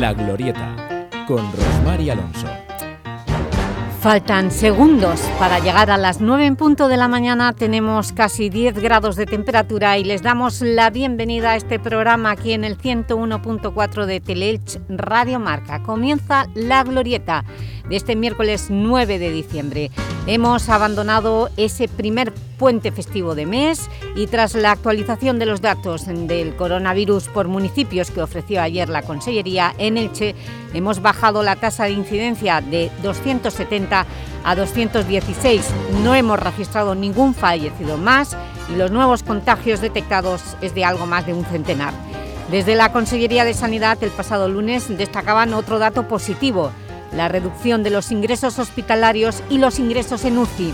La Glorieta, con Rosmar Alonso. Faltan segundos para llegar a las 9 en punto de la mañana. Tenemos casi 10 grados de temperatura y les damos la bienvenida a este programa aquí en el 101.4 de Teleelch Radio Marca. Comienza La Glorieta de este miércoles 9 de diciembre. Hemos abandonado ese primer puente festivo de mes y tras la actualización de los datos del coronavirus por municipios que ofreció ayer la Consellería en Elche, hemos bajado la tasa de incidencia de 270 a 216. No hemos registrado ningún fallecido más y los nuevos contagios detectados es de algo más de un centenar. Desde la Consellería de Sanidad el pasado lunes destacaban otro dato positivo, la reducción de los ingresos hospitalarios y los ingresos en UCI.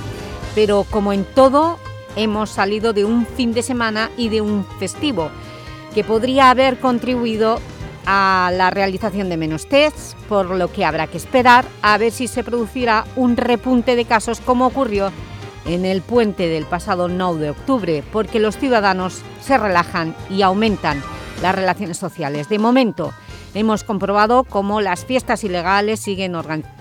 Pero como en todo, hemos salido de un fin de semana y de un festivo que podría haber contribuido a la realización de menos tests, por lo que habrá que esperar a ver si se producirá un repunte de casos como ocurrió en el puente del pasado 9 de octubre, porque los ciudadanos se relajan y aumentan las relaciones sociales. De momento, Hemos comprobado cómo las fiestas ilegales siguen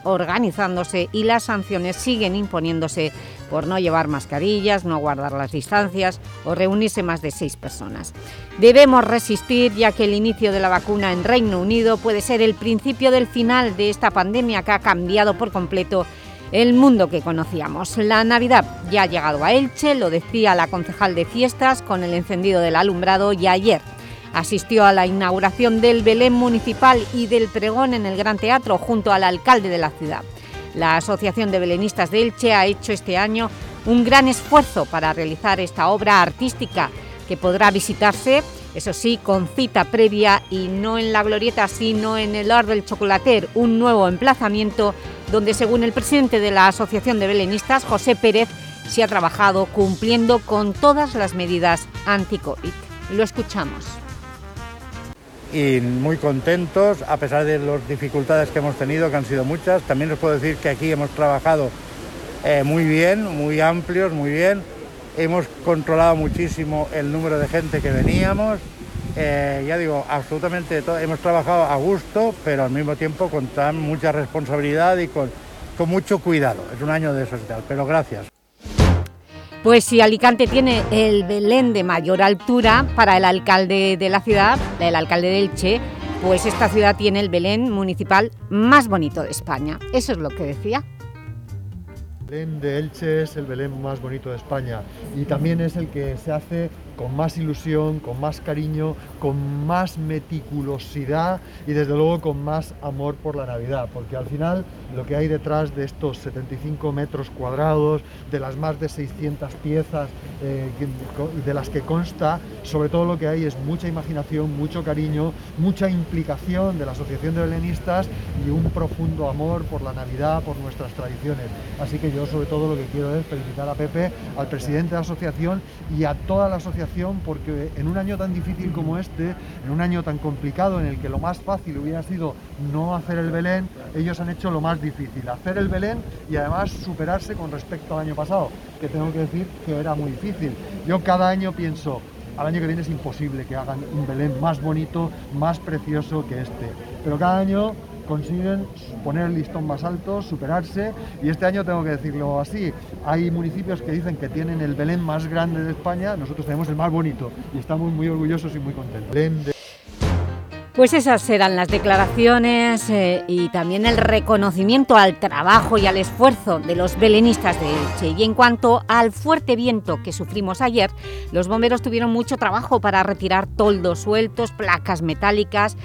organizándose y las sanciones siguen imponiéndose por no llevar mascarillas, no guardar las distancias o reunirse más de seis personas. Debemos resistir ya que el inicio de la vacuna en Reino Unido puede ser el principio del final de esta pandemia que ha cambiado por completo el mundo que conocíamos. La Navidad ya ha llegado a Elche, lo decía la concejal de fiestas con el encendido del alumbrado y ayer Asistió a la inauguración del Belén Municipal y del Pregón en el Gran Teatro junto al alcalde de la ciudad. La Asociación de Belenistas de Elche ha hecho este año un gran esfuerzo para realizar esta obra artística que podrá visitarse, eso sí, con cita previa y no en la Glorieta, sino en el Or del Chocolater, un nuevo emplazamiento donde, según el presidente de la Asociación de Belenistas, José Pérez, se ha trabajado cumpliendo con todas las medidas anti-COVID. Lo escuchamos y muy contentos a pesar de las dificultades que hemos tenido, que han sido muchas. También les puedo decir que aquí hemos trabajado eh, muy bien, muy amplios, muy bien. Hemos controlado muchísimo el número de gente que veníamos. Eh, ya digo, absolutamente todo. Hemos trabajado a gusto, pero al mismo tiempo con tan mucha responsabilidad y con, con mucho cuidado. Es un año de eso pero gracias. Pues si Alicante tiene el Belén de mayor altura para el alcalde de la ciudad, el alcalde de Elche, pues esta ciudad tiene el Belén municipal más bonito de España. Eso es lo que decía. El Belén de Elche es el Belén más bonito de España y también es el que se hace con más ilusión, con más cariño, con más meticulosidad y desde luego con más amor por la Navidad, porque al final lo que hay detrás de estos 75 metros cuadrados, de las más de 600 piezas eh, de las que consta, sobre todo lo que hay es mucha imaginación, mucho cariño, mucha implicación de la Asociación de Belenistas y un profundo amor por la Navidad, por nuestras tradiciones. Así que yo sobre todo lo que quiero es felicitar a Pepe, al presidente de la asociación y a toda la asociación porque en un año tan difícil como este, en un año tan complicado en el que lo más fácil hubiera sido no hacer el Belén, ellos han hecho lo más difícil, hacer el Belén y además superarse con respecto al año pasado, que tengo que decir que era muy difícil. Yo cada año pienso, al año que viene es imposible que hagan un Belén más bonito, más precioso que este. Pero cada año consiguen poner el listón más alto, superarse y este año tengo que decirlo así, hay municipios que dicen que tienen el Belén más grande de España, nosotros tenemos el más bonito y estamos muy orgullosos y muy contentos. Pues esas serán las declaraciones eh, y también el reconocimiento al trabajo y al esfuerzo de los belenistas de Elche. Y en cuanto al fuerte viento que sufrimos ayer, los bomberos tuvieron mucho trabajo para retirar toldos sueltos, placas metálicas,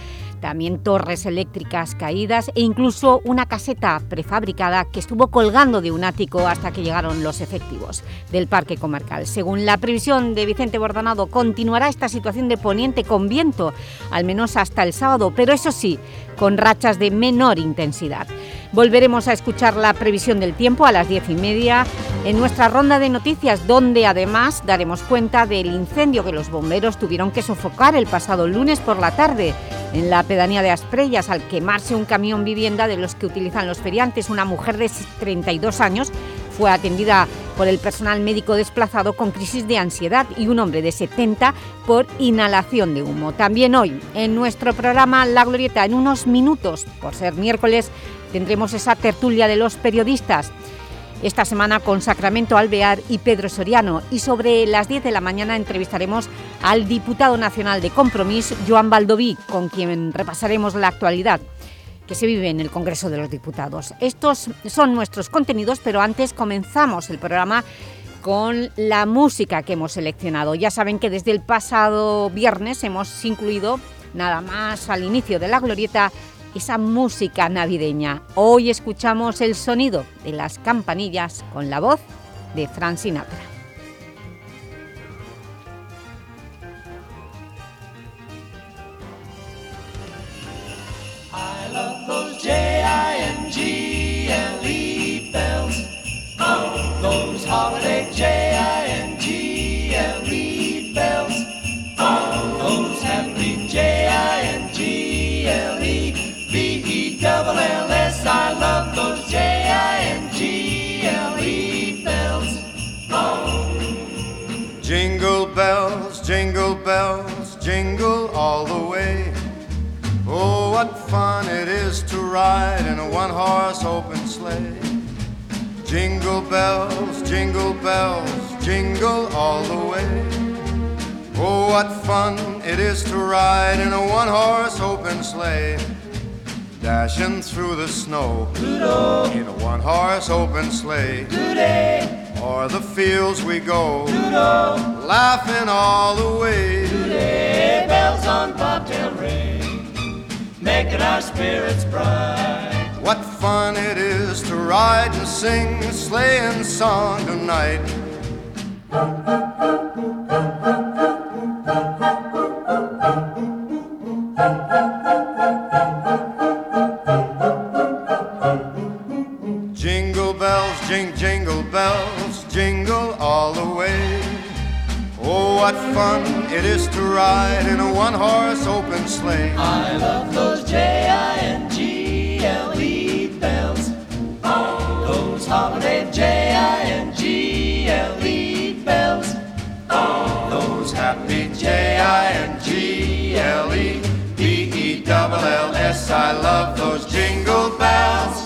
también torres eléctricas caídas e incluso una caseta prefabricada que estuvo colgando de un ático hasta que llegaron los efectivos del Parque Comarcal. Según la previsión de Vicente Bordonado, continuará esta situación de poniente con viento, al menos hasta el sábado, pero eso sí, con rachas de menor intensidad. Volveremos a escuchar la previsión del tiempo a las diez y media en nuestra ronda de noticias, donde además daremos cuenta del incendio que los bomberos tuvieron que sofocar el pasado lunes por la tarde en la pedanía de Asprellas al quemarse un camión vivienda de los que utilizan los feriantes. Una mujer de 32 años fue atendida por el personal médico desplazado con crisis de ansiedad y un hombre de 70 por inhalación de humo. También hoy, en nuestro programa La Glorieta, en unos minutos, por ser miércoles, tendremos esa tertulia de los periodistas esta semana con Sacramento Alvear y Pedro Soriano y sobre las 10 de la mañana entrevistaremos al diputado nacional de Compromís, Joan Baldoví, con quien repasaremos la actualidad que se vive en el Congreso de los Diputados. Estos son nuestros contenidos, pero antes comenzamos el programa con la música que hemos seleccionado. Ya saben que desde el pasado viernes hemos incluido, nada más al inicio de la glorieta, esa música navideña. Hoy escuchamos el sonido de las campanillas con la voz de Frank Sinatra. Those J-I-N-G-L-E double. I love those J I N G L E bells. Oh. Jingle bells, jingle bells, jingle all the way. Oh, what fun it is to ride in a one horse open sleigh. Jingle bells, jingle bells, jingle all the way. Oh, what fun it is to ride in a one horse open sleigh dashing through the snow Doodle. in a one horse open sleigh. Doodle. O'er the fields we go, Doodle. laughing all the way. Doodle. Bells on bobtail ring, making our spirits bright. What fun it is to ride and sing a sleighing song tonight. Oh, what fun it is to ride in a one horse open sleigh. I love those J I N G L E bells. Oh, those holiday J I N G L E bells. Oh, those happy J I N G L E B E love those jingle bells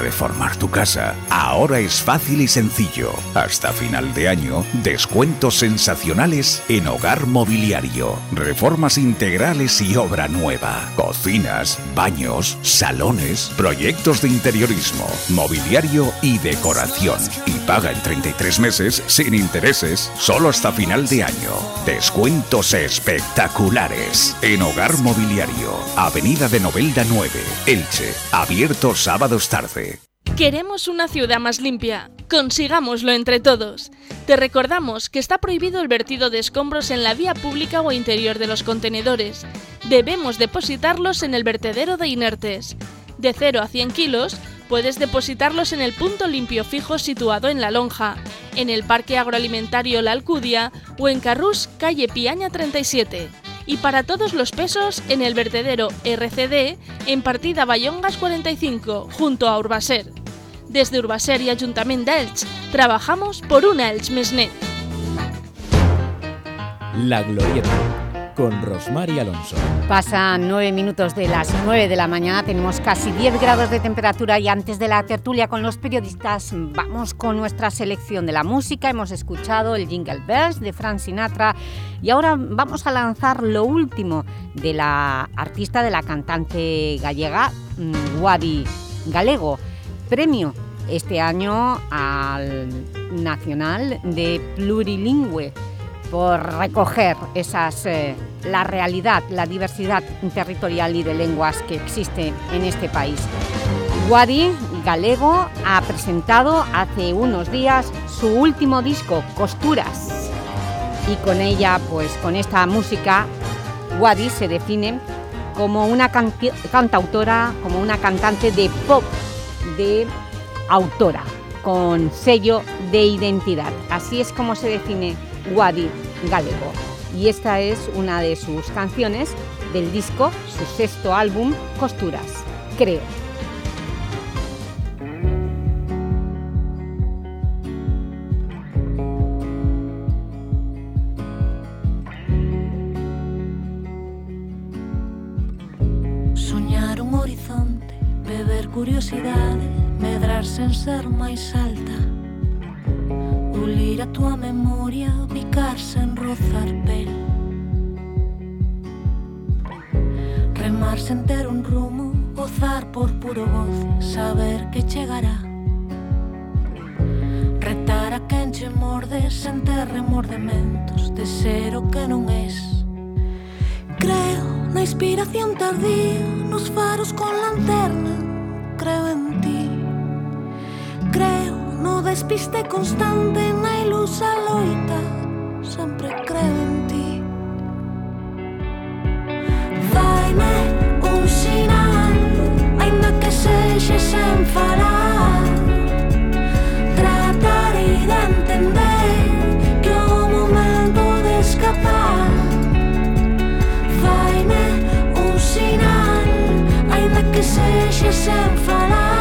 Reformar tu casa ahora es fácil y sencillo. Hasta final de año, descuentos sensacionales en hogar mobiliario, reformas integrales y obra nueva, cocinas, baños, salones, proyectos de interiorismo, mobiliario y decoración. Y paga en 33 meses sin intereses, solo hasta final de año. Descuentos espectaculares en hogar mobiliario, Avenida de Novelda 9, Elche, abierto sábados tarde. Queremos una ciudad más limpia. Consigámoslo entre todos. Te recordamos que está prohibido el vertido de escombros en la vía pública o interior de los contenedores. Debemos depositarlos en el vertedero de inertes. De 0 a 100 kilos, puedes depositarlos en el punto limpio fijo situado en La Lonja, en el Parque Agroalimentario La Alcudia o en Carrús, calle Piaña 37 y para todos los pesos en el vertedero RCD en partida Bayongas 45 junto a Urbaser. Desde Urbaser y Ayuntamiento de Elche trabajamos por una Elche Mesnet. La Glorieta con Rosmar y Alonso. Pasan nueve minutos de las nueve de la mañana, tenemos casi 10 grados de temperatura y antes de la tertulia con los periodistas vamos con nuestra selección de la música. Hemos escuchado el Jingle Bells de Frank Sinatra y ahora vamos a lanzar lo último de la artista, de la cantante gallega, mm, Guadi Galego, premio este año al Nacional de Plurilingüe por recoger esas, eh, la realidad, la diversidad territorial y de lenguas que existe en este país. Wadi Galego ha presentado hace unos días su último disco, Costuras, y con ella, pues con esta música, Wadi se define como una cantautora, como una cantante de pop, de autora, con sello de identidad. Así es como se define Wadi Galego. Y esta es una de sus canciones del disco, su sexto álbum, Costuras, creo. Soñar un horizonte, beber curiosidade, medrar sen ser máis alta pulir a tua memoria, ubicarse en rozar pel. Remar sen ter un rumo, gozar por puro goce, saber que chegará. Retar a quen che morde sen ter remordementos de ser o que non es. Creo na inspiración tardía, nos faros con lanterna, creo en No despiste constante na ilusa loita Sempre creo en ti. Faime un sinal Ainda que sexe sen falar. Tratarei de entender Que o momento de escapar. Faime un sinal Ainda que sexe sen falar.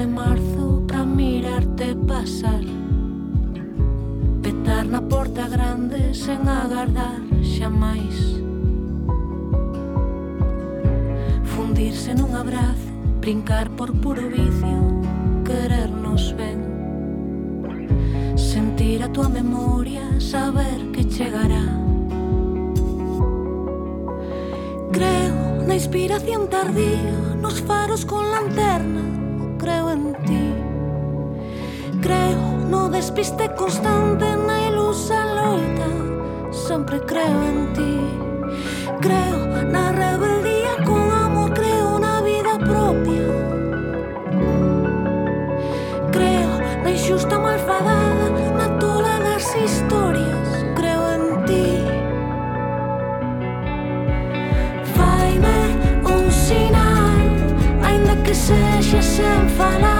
de marzo pra mirarte pasar. Petar na porta grande sen agardar xa máis Fundirse nun abrazo, brincar por puro vicio Querernos ben. Sentir a tua memoria, saber que chegará. Creo na inspiración tardía, nos faros con lanternas creo en ti. Creo no despiste constante na ilusa loita, sempre creo en ti. Creo na rebeldía con amor, creo na vida propia. Creo na injusta I'm love.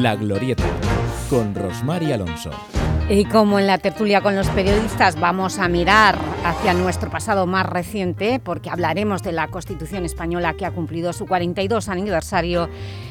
La Glorieta, con Rosmar y Alonso. Y como en la tertulia con los periodistas vamos a mirar hacia nuestro pasado más reciente, porque hablaremos de la Constitución Española que ha cumplido su 42 aniversario,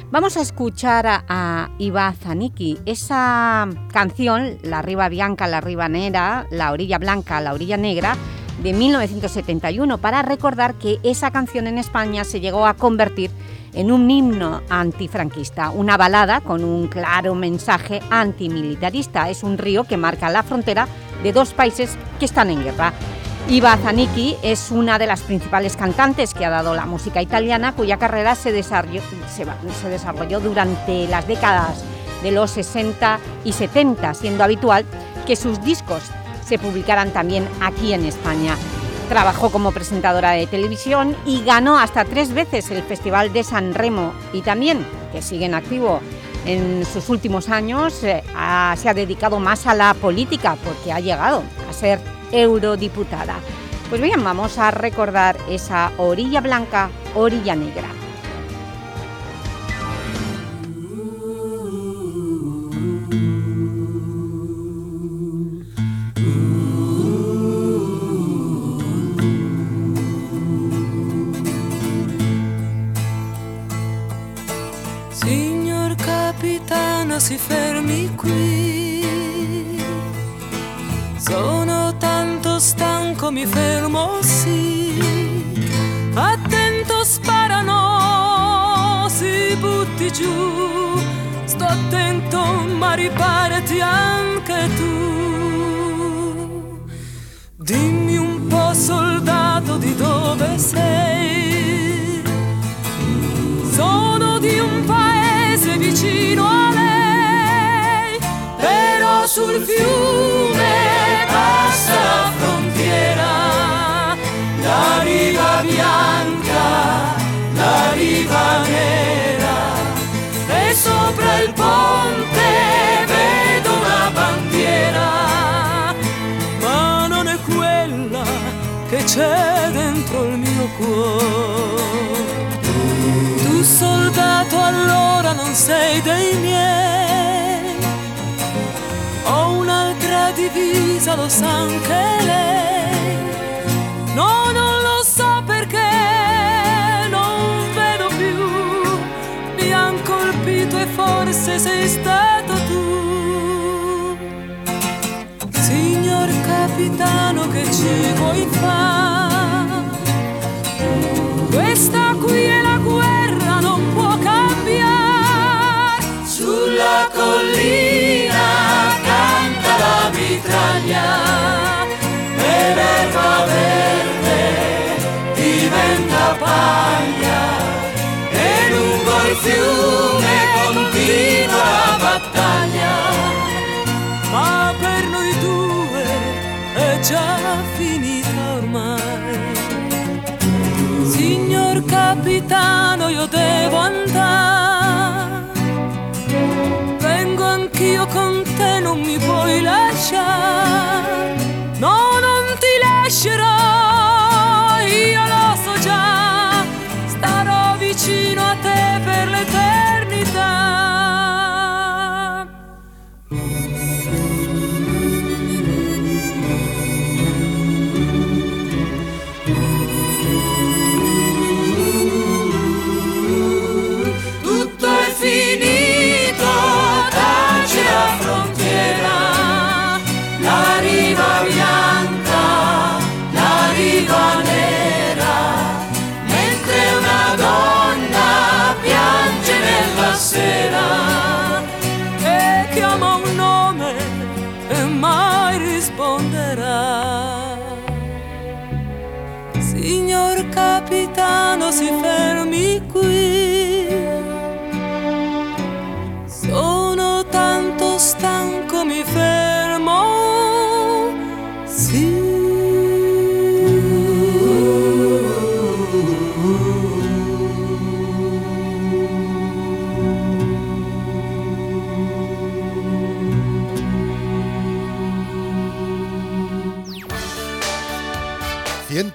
vamos a escuchar a, a Iba Zaniki. Esa canción, La Riva Bianca, La Riva Negra, La Orilla Blanca, La Orilla Negra, de 1971, para recordar que esa canción en España se llegó a convertir en un himno antifranquista, una balada con un claro mensaje antimilitarista. Es un río que marca la frontera de dos países que están en guerra. Iva Zanicchi es una de las principales cantantes que ha dado la música italiana, cuya carrera se desarrolló, se desarrolló durante las décadas de los 60 y 70, siendo habitual que sus discos se publicaran también aquí en España. Trabajó como presentadora de televisión y ganó hasta tres veces el Festival de San Remo y también, que sigue en activo en sus últimos años, eh, se ha dedicado más a la política porque ha llegado a ser eurodiputada. Pues bien, vamos a recordar esa orilla blanca, orilla negra. Si fermi qui. Sono tanto stanco, mi fermo sì. Attento, sparano, si butti giù. Sto attento, ma riparati anche tu. Dimmi un po', soldato, di dove sei. Sono di un paese vicino sul fiume passa la frontiera, la riva bianca, la riva nera. E sopra il ponte vedo una bandiera, ma non è quella che c'è dentro il mio cuore. Tu soldato allora non sei dei miei divisa lo sa anche lei. No, non lo so perché non vedo più. Mi han colpito e forse sei stato tu. Signor capitano, che ci vuoi fare? Già finita ormai. Signor capitano io devo andare. Vengo anch'io con te non mi puoi lasciare. No non ti lascerò io lo so già. Starò vicino a te per l'eternità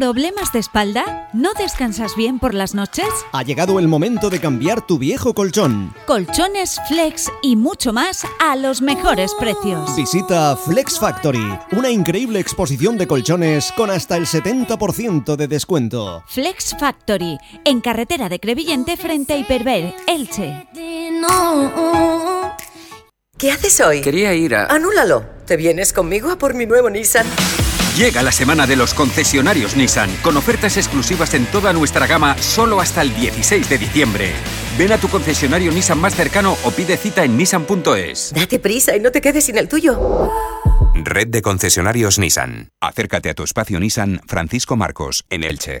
¿Problemas de espalda? ¿No descansas bien por las noches? Ha llegado el momento de cambiar tu viejo colchón. Colchones, flex y mucho más a los mejores precios. Visita Flex Factory, una increíble exposición de colchones con hasta el 70% de descuento. Flex Factory, en carretera de Crevillente frente a Hiperver, Elche. ¿Qué haces hoy? Quería ir a... Anúlalo. ¿Te vienes conmigo a por mi nuevo Nissan? Llega la semana de los concesionarios Nissan, con ofertas exclusivas en toda nuestra gama solo hasta el 16 de diciembre. Ven a tu concesionario Nissan más cercano o pide cita en nissan.es. Date prisa y no te quedes sin el tuyo. Red de concesionarios Nissan. Acércate a tu espacio Nissan Francisco Marcos, en Elche.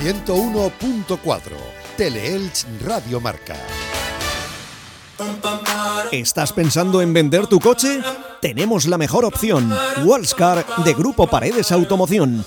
101.4 Teleelch Radio Marca. ¿Estás pensando en vender tu coche? Tenemos la mejor opción. Wallscar de Grupo Paredes Automoción.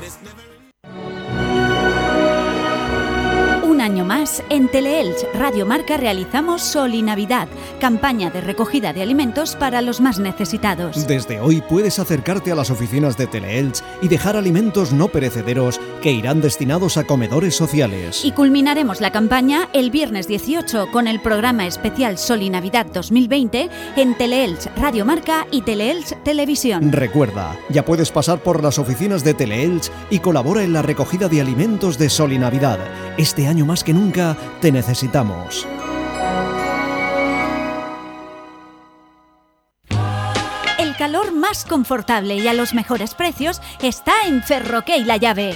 Año más, en Teleelch Radio Marca realizamos Sol y Navidad, campaña de recogida de alimentos para los más necesitados. Desde hoy puedes acercarte a las oficinas de Teleelch y dejar alimentos no perecederos que irán destinados a comedores sociales. Y culminaremos la campaña el viernes 18 con el programa especial Sol y Navidad 2020 en Teleelch Radio Marca y Teleelch Televisión. Recuerda, ya puedes pasar por las oficinas de Teleelch y colabora en la recogida de alimentos de Sol y Navidad. Este año más que nunca te necesitamos. El calor más confortable y a los mejores precios está en Ferroquey La Llave.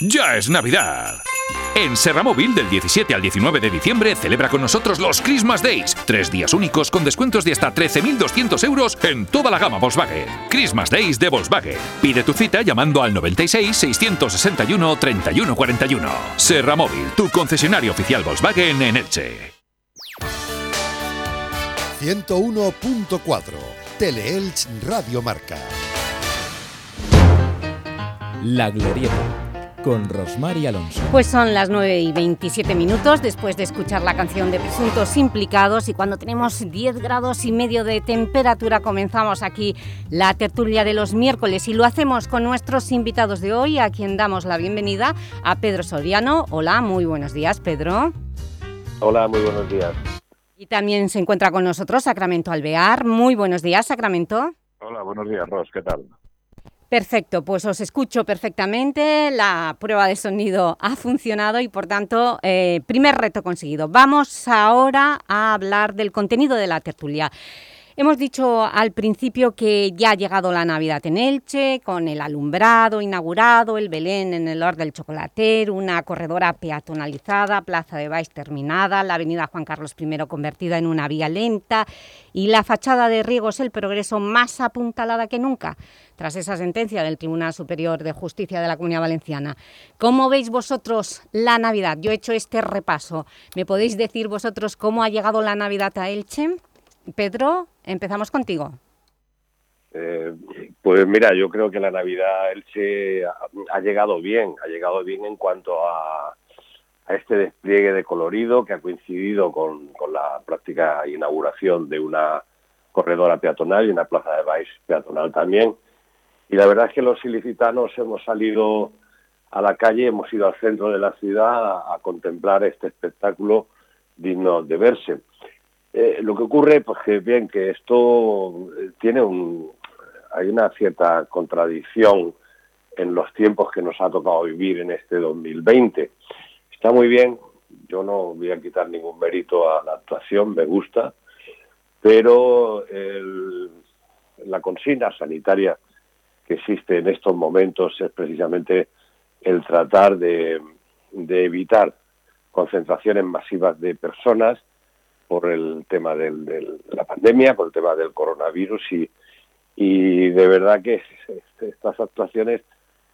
ya es Navidad. En Serra Móvil, del 17 al 19 de diciembre, celebra con nosotros los Christmas Days. Tres días únicos con descuentos de hasta 13.200 euros en toda la gama Volkswagen. Christmas Days de Volkswagen. Pide tu cita llamando al 96 661 3141. Serra Móvil, tu concesionario oficial Volkswagen en Elche. 101.4 Teleelch Radio Marca. La Glorieta con Rosmar y Alonso. Pues son las 9 y 27 minutos después de escuchar la canción de Presuntos Implicados y cuando tenemos 10 grados y medio de temperatura comenzamos aquí la tertulia de los miércoles y lo hacemos con nuestros invitados de hoy a quien damos la bienvenida a Pedro Soriano. Hola, muy buenos días Pedro. Hola, muy buenos días. Y también se encuentra con nosotros Sacramento Alvear. Muy buenos días, Sacramento. Hola, buenos días, Ros, ¿qué tal? Perfecto, pues os escucho perfectamente, la prueba de sonido ha funcionado y por tanto, eh, primer reto conseguido. Vamos ahora a hablar del contenido de la tertulia. Hemos dicho al principio que ya ha llegado la Navidad en Elche, con el alumbrado inaugurado, el Belén en el Or del Chocolater, una corredora peatonalizada, Plaza de Baix terminada, la avenida Juan Carlos I convertida en una vía lenta y la fachada de Riegos el Progreso más apuntalada que nunca, tras esa sentencia del Tribunal Superior de Justicia de la Comunidad Valenciana. ¿Cómo veis vosotros la Navidad? Yo he hecho este repaso. ¿Me podéis decir vosotros cómo ha llegado la Navidad a Elche? Pedro, empezamos contigo. Eh, pues mira, yo creo que la Navidad Elche ha, llegado bien, ha llegado bien en cuanto a, este despliegue de colorido que ha coincidido con, la práctica inauguración de una corredora peatonal y una plaza de baix peatonal también. Y la verdad es que los ilicitanos hemos salido a la calle, hemos ido al centro de la ciudad a contemplar este espectáculo digno de verse. Eh, lo que ocurre, pues que bien, que esto tiene un, hay una cierta contradicción en los tiempos que nos ha tocado vivir en este 2020. Está muy bien, yo no voy a quitar ningún mérito a la actuación, me gusta, pero la consigna sanitaria que existe en estos momentos es precisamente el tratar de evitar concentraciones masivas de personas por el tema de la pandemia, por el tema del coronavirus y, y de verdad que estas actuaciones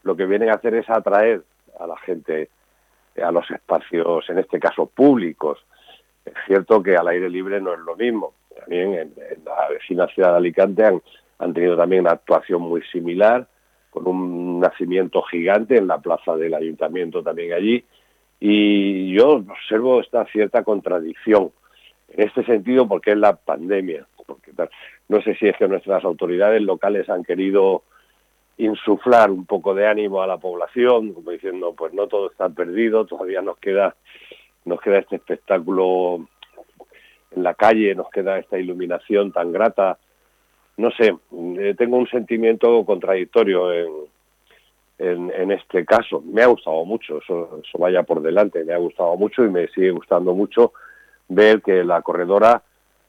lo que vienen a hacer es atraer a la gente a los espacios, en este caso públicos. Es cierto que al aire libre no es lo mismo. También en, la vecina ciudad de Alicante han tenido también una actuación muy similar, con un nacimiento gigante en la plaza del ayuntamiento también allí. Y yo observo esta cierta contradicción en este sentido porque es la pandemia. Porque No sé si es que nuestras autoridades locales han querido insuflar un poco de ánimo a la población, como diciendo, pues no todo está perdido, todavía nos queda nos queda este espectáculo en la calle, nos queda esta iluminación tan grata. No sé, eh, tengo un sentimiento contradictorio en, en, en, este caso. Me ha gustado mucho, eso, eso vaya por delante, me ha gustado mucho y me sigue gustando mucho ver que la corredora,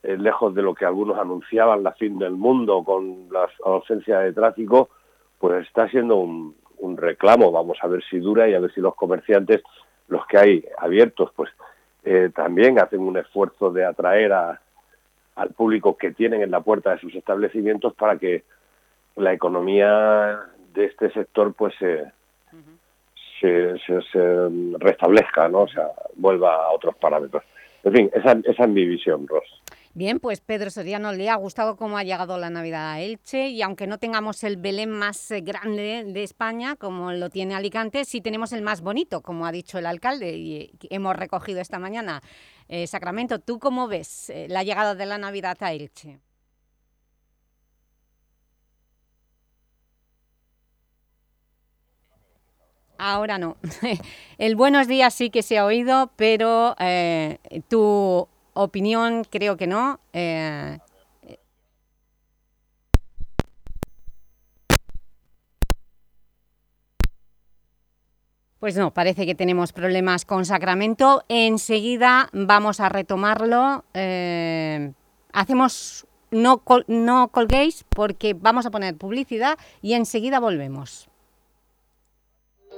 eh, lejos de lo que algunos anunciaban, la fin del mundo con la ausencia de tráfico, pues está siendo un, un reclamo. Vamos a ver si dura y a ver si los comerciantes, los que hay abiertos, pues eh, también hacen un esfuerzo de atraer a, al público que tienen en la puerta de sus establecimientos para que la economía de este sector pues se, se, se, se restablezca, ¿no? O sea, vuelva a otros parámetros. En fin, esa, esa es mi visión, Ross. Bien, pues Pedro Soriano, le ha gustado cómo ha llegado la Navidad a Elche y aunque no tengamos el Belén más eh, grande de España, como lo tiene Alicante, sí tenemos el más bonito, como ha dicho el alcalde y eh, hemos recogido esta mañana. Eh, Sacramento, ¿tú cómo ves la llegada de la Navidad a Elche? Ahora no. El buenos días sí que se ha oído, pero eh, tu opinión creo que no. Eh, Pues no, parece que tenemos problemas con Sacramento. Enseguida vamos a retomarlo. Eh, hacemos, no, col, no colguéis porque vamos a poner publicidad y enseguida volvemos.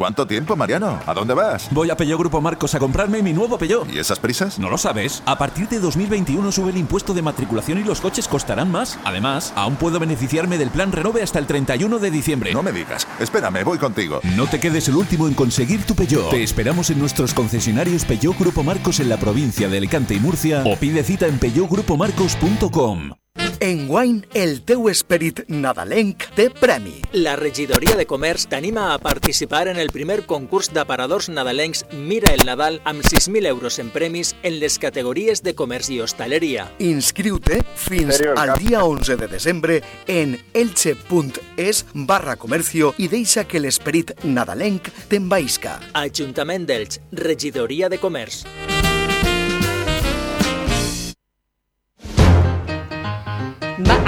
¿Cuánto tiempo, Mariano? ¿A dónde vas? Voy a Peugeot Grupo Marcos a comprarme mi nuevo Peugeot. ¿Y esas prisas? ¿No lo sabes? A partir de 2021 sube el impuesto de matriculación y los coches costarán más. Además, aún puedo beneficiarme del plan Renove hasta el 31 de diciembre. No me digas. Espérame, voy contigo. No te quedes el último en conseguir tu Peugeot. Te esperamos en nuestros concesionarios Peugeot Grupo Marcos en la provincia de Alicante y Murcia o pide cita en peugeotgrupomarcos.com. Enguany, el teu esperit nadalenc té premi. La regidoria de Comerç t'anima a participar en el primer concurs d'aparadors nadalencs Mira el Nadal amb 6.000 euros en premis en les categories de comerç i hostaleria. Inscriu-te fins al dia 11 de desembre en elche.es barra comercio i deixa que l'esperit nadalenc t'envaïsca. Ajuntament d'Elx, regidoria de Comerç.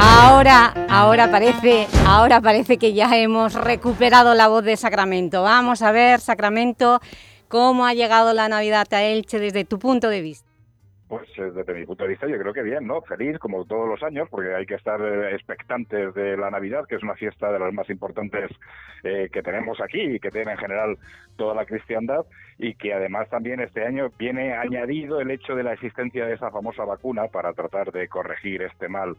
Ahora, ahora parece, ahora parece que ya hemos recuperado la voz de Sacramento. Vamos a ver, Sacramento, cómo ha llegado la Navidad a Elche desde tu punto de vista. Pues eh, desde mi punto de vista yo creo que bien, ¿no? Feliz como todos los años porque hay que estar eh, expectantes de la Navidad, que es una fiesta de las más importantes eh, que tenemos aquí y que tiene en general toda la cristiandad y que además también este año viene añadido el hecho de la existencia de esa famosa vacuna para tratar de corregir este mal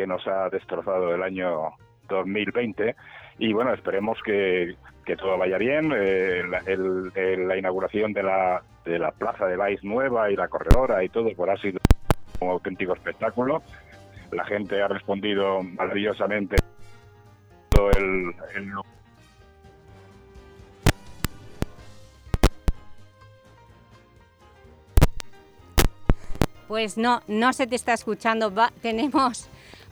que nos ha destrozado el año 2020 y bueno, esperemos que, que todo vaya bien. Eh, la, el- el- la inauguración de la, de la plaza de Baix nueva y la corredora y todo pues ha sido un auténtico espectáculo. La gente ha respondido maravillosamente todo el, el Pues no, no se te está escuchando. tenemos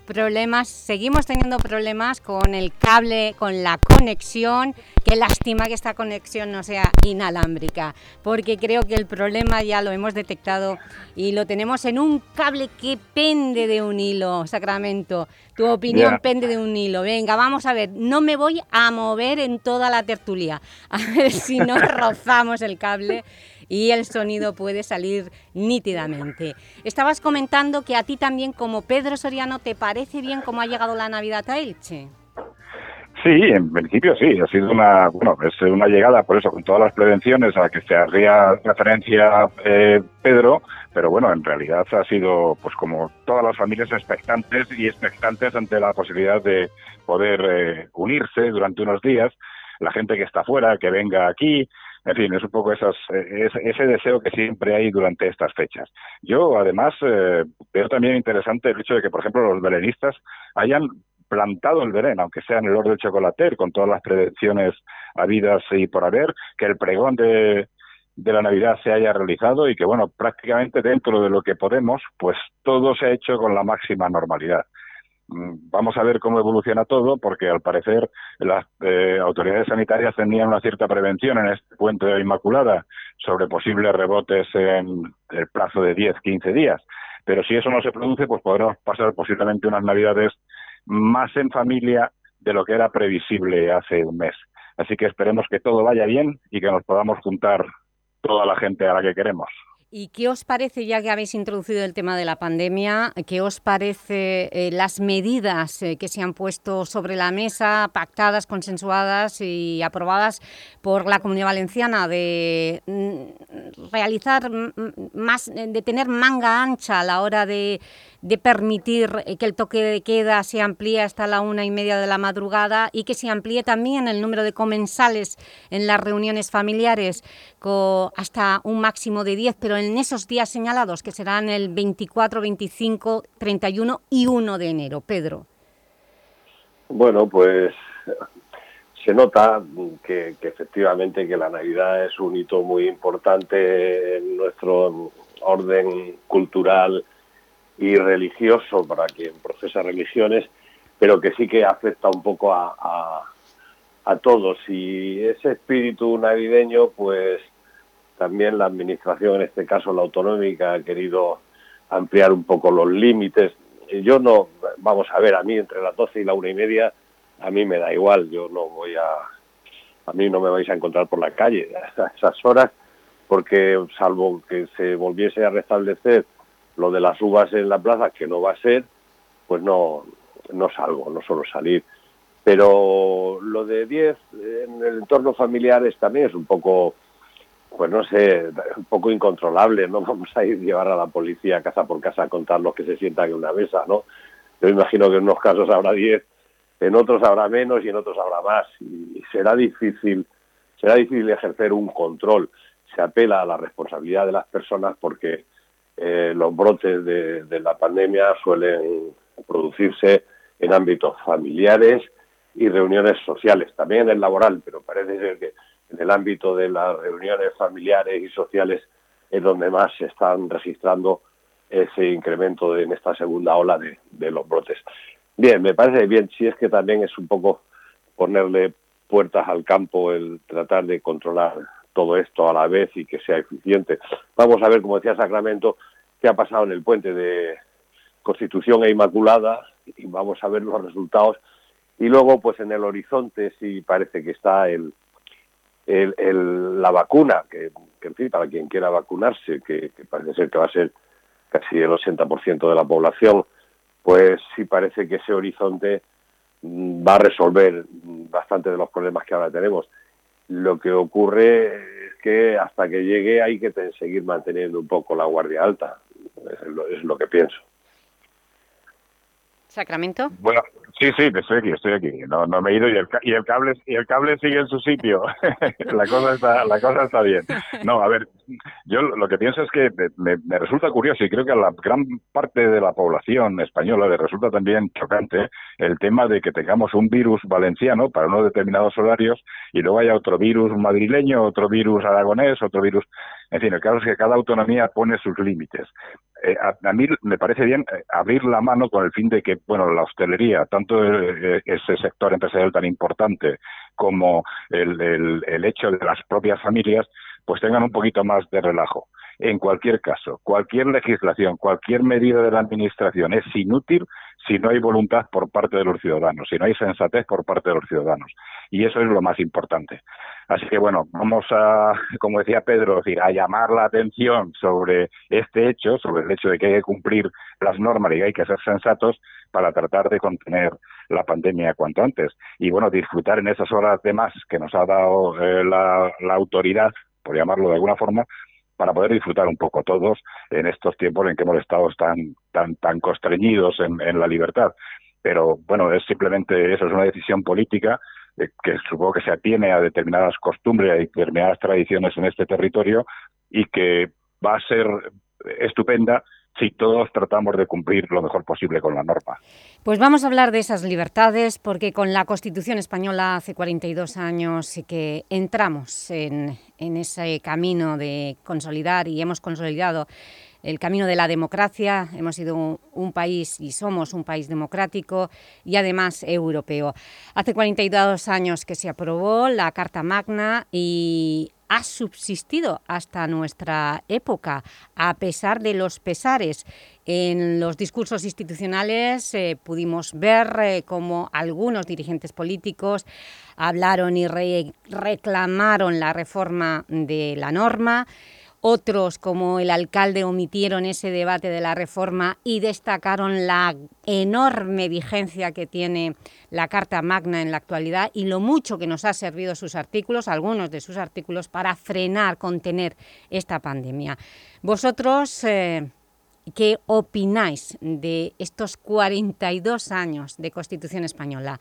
problemas, seguimos teniendo problemas con el cable, con la conexión. Qué lástima que esta conexión no sea inalámbrica, porque creo que el problema ya lo hemos detectado y lo tenemos en un cable que pende de un hilo, Sacramento. Tu opinión pende de un hilo. Venga, vamos a ver, no me voy a mover en toda la tertulia, a ver si no rozamos el cable y el sonido puede salir nítidamente. Estabas comentando que a ti también, como Pedro Soriano, ¿te parece bien cómo ha llegado la Navidad a Elche? Sí, en principio sí, ha sido una, bueno, es una llegada, por eso, con todas las prevenciones a las que se hacía referencia eh, Pedro, pero bueno, en realidad ha sido, pues como todas las familias expectantes y expectantes ante la posibilidad de poder eh, unirse durante unos días, la gente que está fuera, que venga aquí, en fin, es un poco esas, eh, ese, deseo que siempre hay durante estas fechas. Yo, además, eh, veo también interesante el hecho de que, por ejemplo, los belenistas hayan plantado el Belén, aunque sea en el orden del chocolater, con todas las prevenciones habidas y por haber, que el pregón de, de la Navidad se haya realizado y que, bueno, prácticamente dentro de lo que podemos, pues todo se ha hecho con la máxima normalidad. Mm, vamos a ver cómo evoluciona todo, porque al parecer las eh, autoridades sanitarias tenían una cierta prevención en este puente de Inmaculada sobre posibles rebotes en el plazo de 10, 15 días. Pero si eso no se produce, pues podremos pasar posiblemente unas navidades más en familia de lo que era previsible hace un mes. Así que esperemos que todo vaya bien y que nos podamos juntar toda la gente a la que queremos. ¿Y qué os parece, ya que habéis introducido el tema de la pandemia, qué os parece eh, las medidas eh, que se han puesto sobre la mesa, pactadas, consensuadas y aprobadas por la Comunidad Valenciana de mm, realizar más, de tener manga ancha a la hora de de permitir eh, que el toque de queda se amplíe hasta la una y media de la madrugada y que se amplíe también el número de comensales en las reuniones familiares hasta un máximo de 10, pero en esos días señalados, que serán el 24, 25, 31 y 1 de enero. Pedro. Bueno, pues se nota que, que, efectivamente que la Navidad es un hito muy importante en nuestro orden cultural y religioso para quien profesa religiones, pero que sí que afecta un poco a, a, todos. Y ese espíritu navideño, pues también la Administración, en este caso la autonómica, ha querido ampliar un poco los límites. Yo no, vamos a ver, a mí entre las 12 y la una y media, a mí me da igual, yo no voy a, a mí no me vais a encontrar por la calle a esas horas, porque salvo que se volviese a restablecer lo de las uvas en la plaza, que no va a ser, pues no, no salgo, no suelo salir. Pero lo de 10 en el entorno familiar también es un poco, pues no sé, un poco incontrolable. No vamos a ir llevar a la policía casa por casa a contar los que se sientan en una mesa, ¿no? Yo imagino que en unos casos habrá 10, en otros habrá menos y en otros habrá más. Y será difícil, será difícil ejercer un control. Se apela a la responsabilidad de las personas porque eh, los brotes de, la pandemia suelen producirse en ámbitos familiares y reuniones sociales, también en el laboral, pero parece ser que en el ámbito de las reuniones familiares y sociales es donde más se están registrando ese incremento en esta segunda ola de, de los brotes. Bien, me parece bien, si es que también es un poco ponerle puertas al campo el tratar de controlar todo esto a la vez y que sea eficiente. Vamos a ver, como decía Sacramento, qué ha pasado en el puente de Constitución e Inmaculada y vamos a ver los resultados. Y luego, pues en el horizonte sí parece que está el, la vacuna, que, en fin, para quien quiera vacunarse, que, que parece ser que va a ser casi el 80% de la población, pues sí parece que ese horizonte mm, va a resolver bastante de los problemas que ahora tenemos. Lo que ocurre es que hasta que llegue hay que seguir manteniendo un poco la guardia alta, es lo, que pienso. ¿Sacramento? Bueno, sí, sí, estoy aquí, estoy aquí. No, no me he ido y el, cable y el cable sigue en su sitio. la cosa está la cosa está bien. No, a ver, yo lo que pienso es que me, me, resulta curioso y creo que a la gran parte de la población española le resulta también chocante el tema de que tengamos un virus valenciano para unos determinados horarios y luego haya otro virus madrileño, otro virus aragonés, otro virus... En fin, el caso es que cada autonomía pone sus límites. Eh, a, mí me parece bien eh, abrir la mano con el fin de que, bueno, la hostelería, tanto eh, ese sector empresarial tan importante como el, el, el hecho de las propias familias, pues tengan un poquito más de relajo. En cualquier caso, cualquier legislación, cualquier medida de la Administración es inútil si no hay voluntad por parte de los ciudadanos, si no hay sensatez por parte de los ciudadanos. Y eso es lo más importante. Así que bueno, vamos a, como decía Pedro, a llamar la atención sobre este hecho, sobre el hecho de que hay que cumplir las normas y hay que ser sensatos para tratar de contener la pandemia cuanto antes. Y bueno, disfrutar en esas horas de más que nos ha dado eh, la autoridad, por llamarlo de alguna forma, para poder disfrutar un poco todos en estos tiempos en que hemos estado tan, tan, tan constreñidos en, en la libertad. Pero bueno, es simplemente eso, es una decisión política eh, que supongo que se atiene a determinadas costumbres, a determinadas tradiciones en este territorio y que va a ser estupenda si todos tratamos de cumplir lo mejor posible con la norma. Pues vamos a hablar de esas libertades, porque con la Constitución española hace 42 años que entramos en, en ese camino de consolidar y hemos consolidado el camino de la democracia, hemos sido un, país y somos un país democrático y además europeo. Hace 42 años que se aprobó la Carta Magna y ha subsistido hasta nuestra época, a pesar de los pesares. En los discursos institucionales eh, pudimos ver eh, cómo algunos dirigentes políticos hablaron y reclamaron la reforma de la norma, otros, como el alcalde, omitieron ese debate de la reforma y destacaron la enorme vigencia que tiene la Carta Magna en la actualidad y lo mucho que nos ha servido sus artículos, algunos de sus artículos, para frenar, contener esta pandemia. Vosotros, eh, ¿qué opináis de estos 42 años de Constitución Española?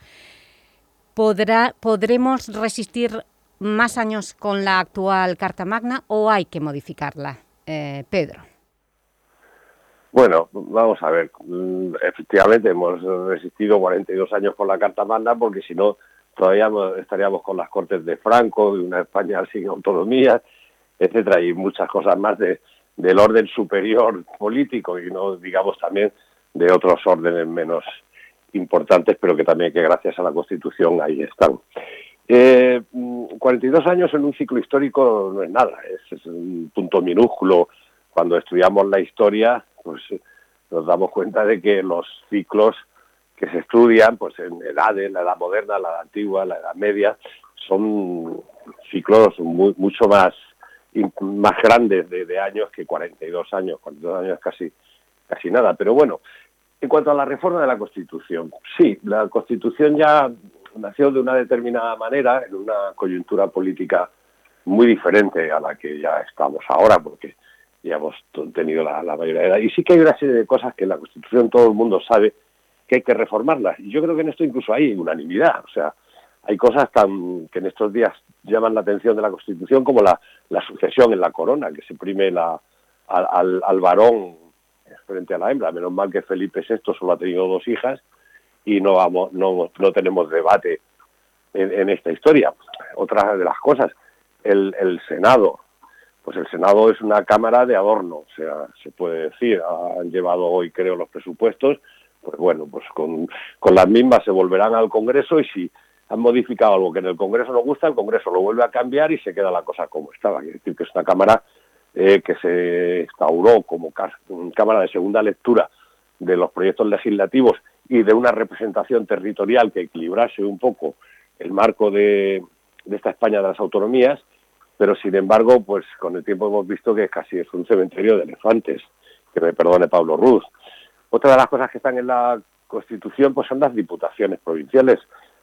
¿Podrá, ¿Podremos resistir más años con la actual Carta Magna o hay que modificarla, eh, Pedro? Bueno, vamos a ver. Mm, efectivamente, hemos resistido 42 años con la Carta Magna porque si no, todavía estaríamos con las Cortes de Franco y una España sin autonomía, etcétera, y muchas cosas más de, del orden superior político y no, digamos, también de otros órdenes menos importantes, pero que también que gracias a la Constitución ahí están. Eh, 42 mm, años en un ciclo histórico no es nada, es, un punto minúsculo. Cuando estudiamos la historia, pues nos damos cuenta de que los ciclos que se estudian, pues en edades, la edad moderna, la edad antigua, la edad media, son ciclos muy, mucho más más grandes de, de años que 42 años, 42 años casi casi nada. Pero bueno, en cuanto a la reforma de la Constitución, sí, la Constitución ya nació de una determinada manera, en una coyuntura política muy diferente a la que ya estamos ahora, porque ya hemos tenido la, mayoría de edad. Y sí que hay una serie de cosas que en la Constitución todo el mundo sabe que hay que reformarlas. Y yo creo que en esto incluso hay unanimidad. O sea, hay cosas tan que en estos días llaman la atención de la Constitución como la, sucesión en la corona, que se prime la, al, al varón frente a la hembra. Menos mal que Felipe VI solo ha tenido dos hijas y no vamos, no, no tenemos debate en, esta historia. Otra de las cosas, el, el Senado, pues el Senado es una cámara de adorno, o sea, se puede decir, han llevado hoy creo los presupuestos, pues bueno, pues con, con las mismas se volverán al Congreso y si han modificado algo que en el Congreso no gusta, el Congreso lo vuelve a cambiar y se queda la cosa como estaba. Es decir, que es una cámara eh, que se instauró como cámara de segunda lectura de los proyectos legislativos y de una representación territorial que equilibrase un poco el marco de, esta España de las autonomías, pero sin embargo, pues con el tiempo hemos visto que casi es un cementerio de elefantes, que me perdone Pablo Ruz. Otra de las cosas que están en la Constitución pues son las diputaciones provinciales.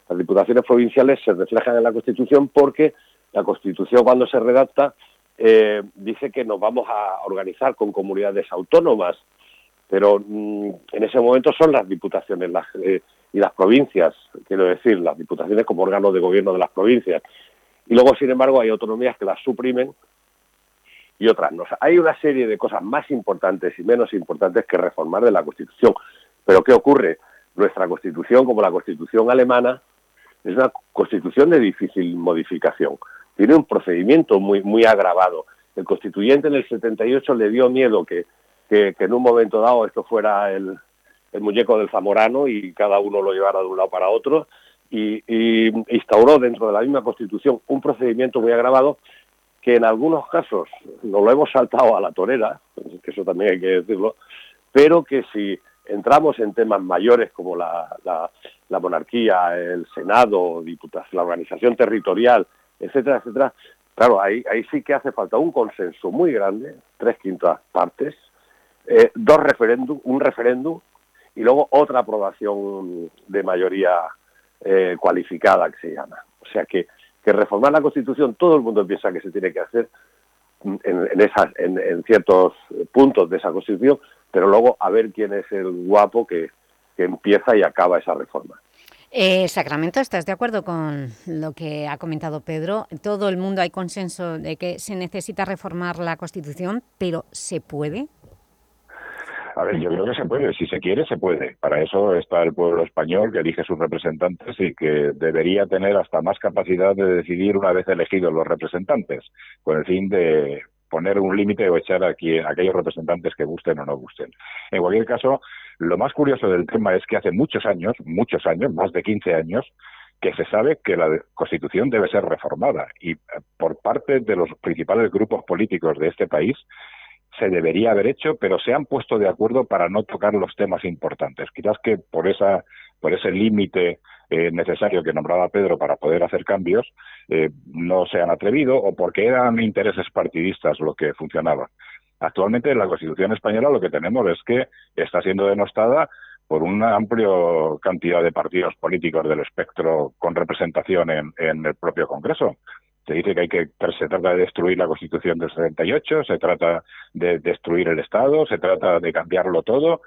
Las diputaciones provinciales se reflejan en la Constitución porque la Constitución cuando se redacta eh, dice que nos vamos a organizar con comunidades autónomas pero mm, en ese momento son las diputaciones eh, y las provincias, quiero decir, las diputaciones como órganos de gobierno de las provincias. Y luego, sin embargo, hay autonomías que las suprimen y otras no. hay una serie de cosas más importantes y menos importantes que reformar de la Constitución. Pero ¿qué ocurre? Nuestra Constitución, como la Constitución alemana, es una Constitución de difícil modificación. Tiene un procedimiento muy, muy agravado. El constituyente en el 78 le dio miedo que, que, en un momento dado esto fuera el, el muñeco del Zamorano y cada uno lo llevara de un lado para otro y, instauró dentro de la misma Constitución un procedimiento muy agravado que en algunos casos nos lo hemos saltado a la torera, que eso también hay que decirlo, pero que si entramos en temas mayores como la, la, monarquía, el Senado, la organización territorial, etcétera, etcétera, claro, ahí, ahí sí que hace falta un consenso muy grande, tres quintas partes, eh, dos referéndum, un referéndum y luego otra aprobación de mayoría eh, cualificada que se llama. O sea que que reformar la Constitución todo el mundo piensa que se tiene que hacer en, en, ciertos puntos de esa Constitución, pero luego a ver quién es el guapo que, empieza y acaba esa reforma. Eh, Sacramento, ¿estás de acuerdo con lo que ha comentado Pedro? Todo el mundo hay consenso de que se necesita reformar la Constitución, pero ¿se puede? A ver, yo creo que se puede. Si se quiere, se puede. Para eso está el pueblo español que elige sus representantes y que debería tener hasta más capacidad de decidir una vez elegidos los representantes, con el fin de poner un límite o echar a, aquellos representantes que gusten o no gusten. En cualquier caso, lo más curioso del tema es que hace muchos años, muchos años, más de 15 años, que se sabe que la Constitución debe ser reformada y eh, por parte de los principales grupos políticos de este país se debería haber hecho, pero se han puesto de acuerdo para no tocar los temas importantes. Quizás que por esa por ese límite eh, necesario que nombraba Pedro para poder hacer cambios, eh, no se han atrevido o porque eran intereses partidistas lo que funcionaba. Actualmente en la Constitución española lo que tenemos es que está siendo denostada por una amplia cantidad de partidos políticos del espectro con representación en, en el propio Congreso se dice que hay que se trata de destruir la Constitución del 78, se trata de destruir el Estado, se trata de cambiarlo todo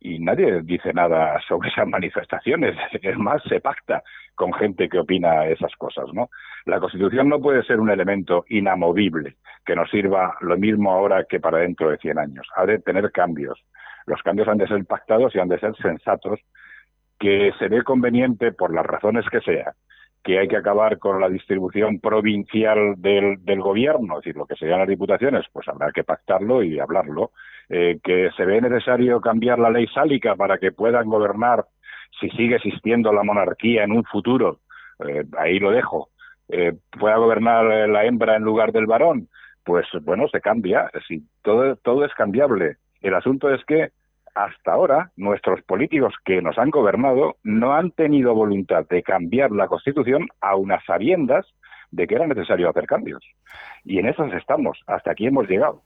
y nadie dice nada sobre esas manifestaciones. Es más, se pacta con gente que opina esas cosas, ¿no? La Constitución no puede ser un elemento inamovible que nos sirva lo mismo ahora que para dentro de 100 años. Ha de tener cambios. Los cambios han de ser pactados y han de ser sensatos que se ve conveniente por las razones que sea que hay que acabar con la distribución provincial del, del gobierno, es decir, lo que serían las diputaciones, pues habrá que pactarlo y hablarlo. Eh, que se ve necesario cambiar la ley sálica para que puedan gobernar, si sigue existiendo la monarquía en un futuro, eh, ahí lo dejo, eh, pueda gobernar la hembra en lugar del varón, pues bueno, se cambia, si todo, todo es cambiable. El asunto es que hasta ahora nuestros políticos que nos han gobernado no han tenido voluntad de cambiar la Constitución a unas sabiendas de que era necesario hacer cambios. Y en esas estamos, hasta aquí hemos llegado.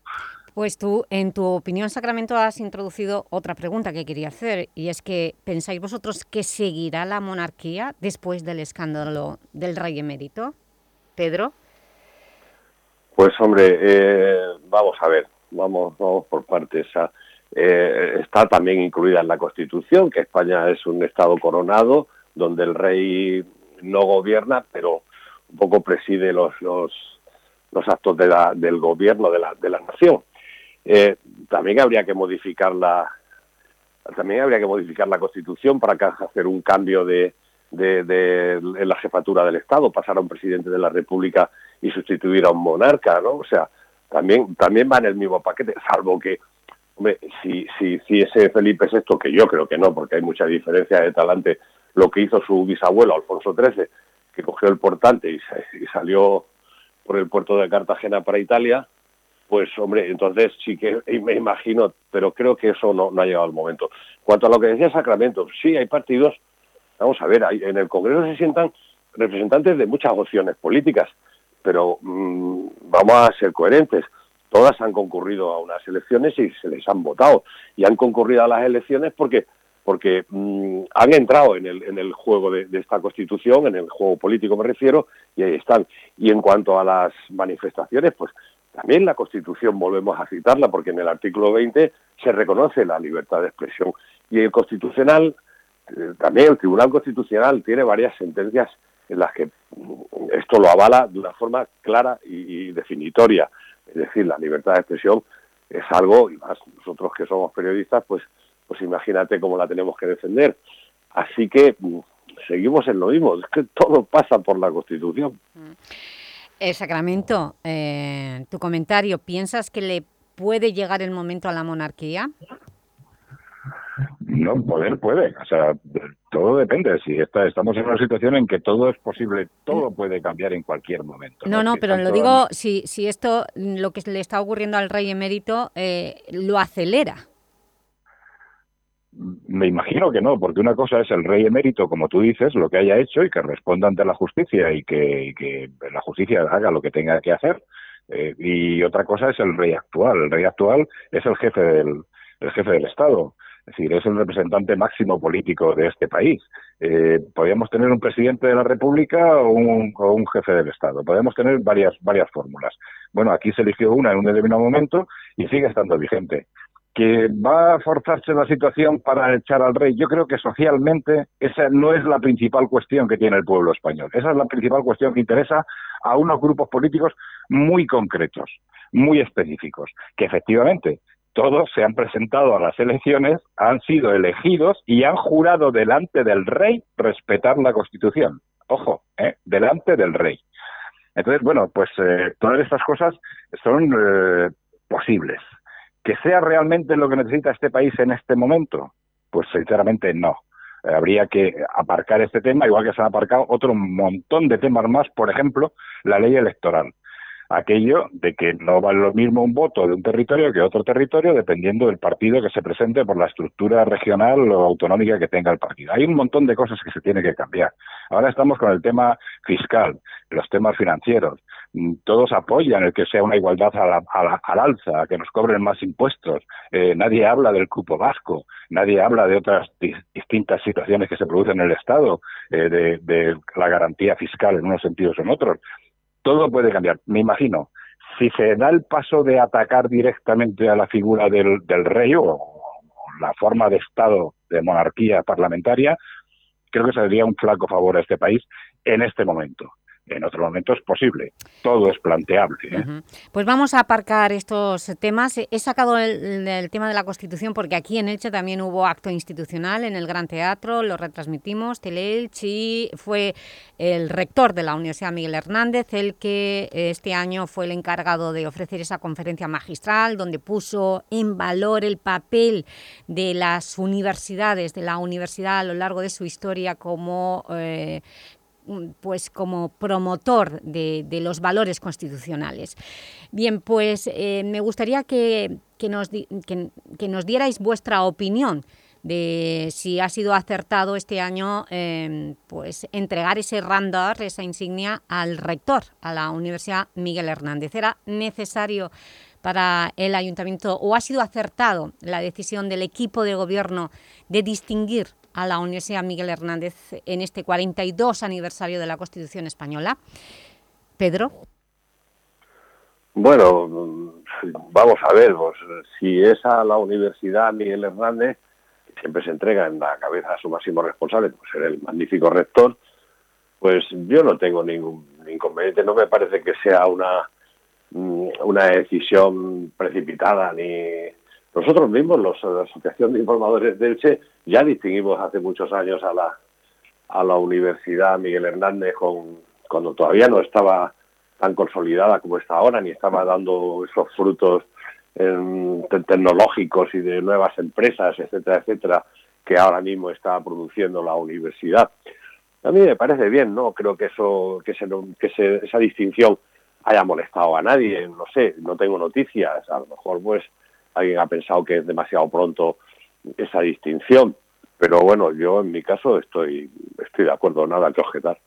Pues tú, en tu opinión, Sacramento, has introducido otra pregunta que quería hacer, y es que, ¿pensáis vosotros que seguirá la monarquía después del escándalo del rey emérito? Pedro. Pues hombre, eh, vamos a ver, vamos, vamos por partes. Eh, está también incluida en la Constitución, que España es un Estado coronado, donde el rey no gobierna, pero un poco preside los, los, los actos de la, del gobierno de la, de la nación. Eh, también habría que modificar la también habría que modificar la Constitución para hacer un cambio de, de, de, la jefatura del Estado, pasar a un presidente de la República y sustituir a un monarca, ¿no? O sea, también también va en el mismo paquete, salvo que Hombre, si, si, si ese Felipe VI, que yo creo que no, porque hay mucha diferencia de talante, lo que hizo su bisabuelo Alfonso XIII, que cogió el portante y, salió por el puerto de Cartagena para Italia, pues hombre, entonces sí que me imagino, pero creo que eso no, ha llegado al momento. Cuanto a lo que decía Sacramento, sí hay partidos, vamos a ver, en el Congreso se sientan representantes de muchas opciones políticas, pero mm, vamos a ser coherentes todas han concurrido a unas elecciones y se les han votado. Y han concurrido a las elecciones porque porque mm, han entrado en el, en el juego de, esta Constitución, en el juego político me refiero, y ahí están. Y en cuanto a las manifestaciones, pues también la Constitución volvemos a citarla, porque en el artículo 20 se reconoce la libertad de expresión. Y el Constitucional, eh, también el Tribunal Constitucional tiene varias sentencias en las que mm, esto lo avala de una forma clara y definitoria. Es decir, la libertad de expresión es algo, y más nosotros que somos periodistas, pues, pues imagínate cómo la tenemos que defender. Así que mm, seguimos en lo mismo, es que todo pasa por la Constitución. Eh, Sacramento, eh, tu comentario, ¿piensas que le puede llegar el momento a la monarquía? No, poder puede. O sea, todo depende. Si está, estamos en una situación en que todo es posible, todo puede cambiar en cualquier momento. No, no, pero lo digo, si, si esto, lo que le está ocurriendo al rey emérito, eh, lo acelera. Me imagino que no, porque una cosa es el rey emérito, como tú dices, lo que haya hecho y que responda ante la justicia y que, que la justicia haga lo que tenga que hacer. Eh, y otra cosa es el rey actual. El rey actual es el jefe del, el jefe del Estado. Es decir, es el representante máximo político de este país. Eh, podríamos tener un presidente de la República o un, o un, jefe del Estado. Podemos tener varias, varias fórmulas. Bueno, aquí se eligió una en un determinado momento y sigue estando vigente. ¿Que va a forzarse la situación para echar al rey? Yo creo que socialmente esa no es la principal cuestión que tiene el pueblo español. Esa es la principal cuestión que interesa a unos grupos políticos muy concretos, muy específicos, que efectivamente todos se han presentado a las elecciones, han sido elegidos y han jurado delante del rey respetar la Constitución. Ojo, ¿eh? delante del rey. Entonces, bueno, pues eh, todas estas cosas son eh, posibles. ¿Que sea realmente lo que necesita este país en este momento? Pues sinceramente no. habría que aparcar este tema, igual que se han aparcado otro montón de temas más, por ejemplo, la ley electoral aquello de que no vale lo mismo un voto de un territorio que otro territorio dependiendo del partido que se presente por la estructura regional o autonómica que tenga el partido. Hay un montón de cosas que se tiene que cambiar. Ahora estamos con el tema fiscal, los temas financieros. Mm, todos apoyan el que sea una igualdad a la, al alza, que nos cobren más impuestos. Eh, nadie habla del cupo vasco, nadie habla de otras distintas situaciones que se producen en el Estado, eh, de, de la garantía fiscal en unos sentidos o en otros todo puede cambiar. Me imagino, si se da el paso de atacar directamente a la figura del, rey o, la forma de Estado de monarquía parlamentaria, creo que sería un flaco favor a este país en este momento en otro momento es posible. Todo es planteable. ¿eh? Pues vamos a aparcar estos temas. He sacado el, tema de la Constitución porque aquí en Elche también hubo acto institucional en el Gran Teatro, lo retransmitimos, Teleelche, y fue el rector de la Universidad Miguel Hernández el que este año fue el encargado de ofrecer esa conferencia magistral donde puso en valor el papel de las universidades, de la universidad a lo largo de su historia como eh, pues como promotor de, los valores constitucionales. Bien, pues eh, me gustaría que, nos que, nos dierais vuestra opinión de si ha sido acertado este año em, pues entregar ese randar, esa insignia, al rector, a la Universidad Miguel Hernández. ¿Era necesario para el Ayuntamiento o ha sido acertado la decisión del equipo de gobierno de distinguir a la Universidad Miguel Hernández en este 42 aniversario de la Constitución Española. Pedro. Bueno, vamos a ver, pues, si es a la Universidad Miguel Hernández, que siempre se entrega en la cabeza a su máximo responsable, pues ser el magnífico rector, pues yo no tengo ningún inconveniente, no me parece que sea una, mm, una decisión precipitada ni, nosotros mismos, los, la Asociación de Informadores de Elche, ya distinguimos hace muchos años a la, a la Universidad Miguel Hernández con, cuando todavía no estaba tan consolidada como está ahora, ni estaba dando esos frutos tecnológicos y de nuevas empresas, etcétera, etcétera, que ahora mismo está produciendo la universidad. A mí me parece bien, no creo que eso, que, se, que esa distinción haya molestado a nadie, no sé, no tengo noticias, a lo mejor pues alguien ha pensado que es demasiado pronto esa distinción. Pero bueno, yo en mi caso estoy, estoy de acuerdo, nada que objetar.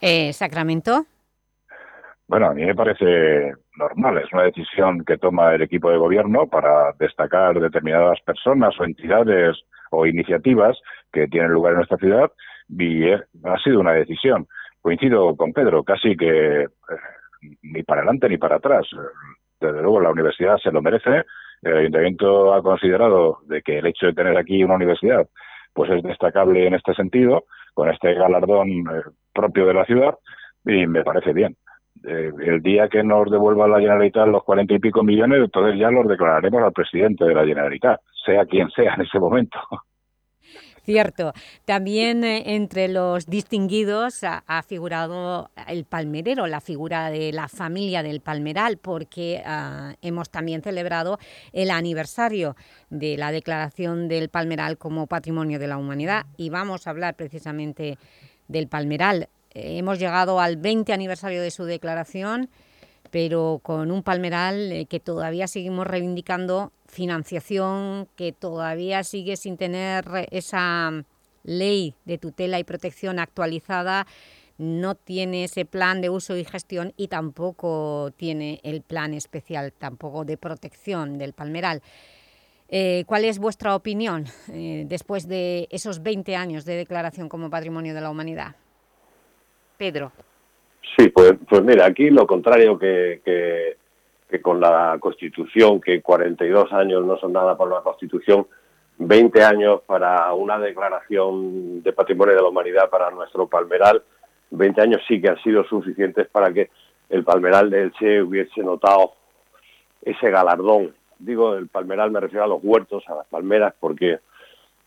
Eh, ¿Sacramento? Bueno, a mí me parece normal, es una decisión que toma el equipo de gobierno para destacar determinadas personas o entidades o iniciativas que tienen lugar en nuestra ciudad y ha sido una decisión. Coincido con Pedro, casi que eh, ni para adelante ni para atrás. Desde luego la universidad se lo merece, el ayuntamiento ha considerado de que el hecho de tener aquí una universidad pues es destacable en este sentido, con este galardón eh, propio de la ciudad, y me parece bien. eh, el día que nos devuelva la Generalitat los cuarenta y pico millones, entonces ya los declararemos al presidente de la Generalitat, sea quien sea en ese momento. Cierto. También eh, entre los distinguidos ha, figurado el palmerero, la figura de la familia del Palmeral, porque uh, hemos también celebrado el aniversario de la declaración del Palmeral como Patrimonio de la Humanidad y vamos a hablar precisamente del Palmeral. Hemos llegado al 20 aniversario de su declaración, pero con un Palmeral eh, que todavía seguimos reivindicando financiación que todavía sigue sin tener esa ley de tutela y protección actualizada, no tiene ese plan de uso y gestión y tampoco tiene el plan especial tampoco de protección del palmeral. Eh, ¿Cuál es vuestra opinión eh, después de esos 20 años de declaración como Patrimonio de la Humanidad? Pedro. Sí, pues, pues mira, aquí lo contrario que, que que con la Constitución, que 42 años no son nada para una Constitución, 20 años para una declaración de patrimonio de la humanidad para nuestro palmeral, 20 años sí que han sido suficientes para que el palmeral de Elche hubiese notado ese galardón. Digo, el palmeral me refiero a los huertos, a las palmeras, porque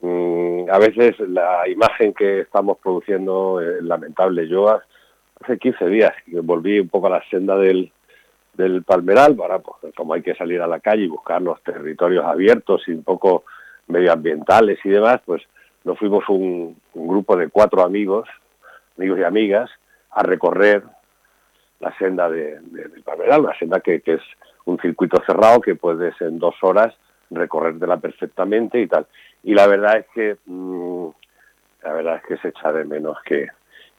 mmm, a veces la imagen que estamos produciendo es lamentable. Yo hace 15 días volví un poco a la senda del, del Palmeral, para, pues, como hay que salir a la calle y buscar los territorios abiertos y un poco medioambientales y demás, pues nos fuimos un, grupo de cuatro amigos, amigos y amigas, a recorrer la senda de, de, del Palmeral, una senda que, es un circuito cerrado que puedes en dos horas recorrértela perfectamente y tal. Y la verdad es que mmm, la verdad es que se echa de menos que,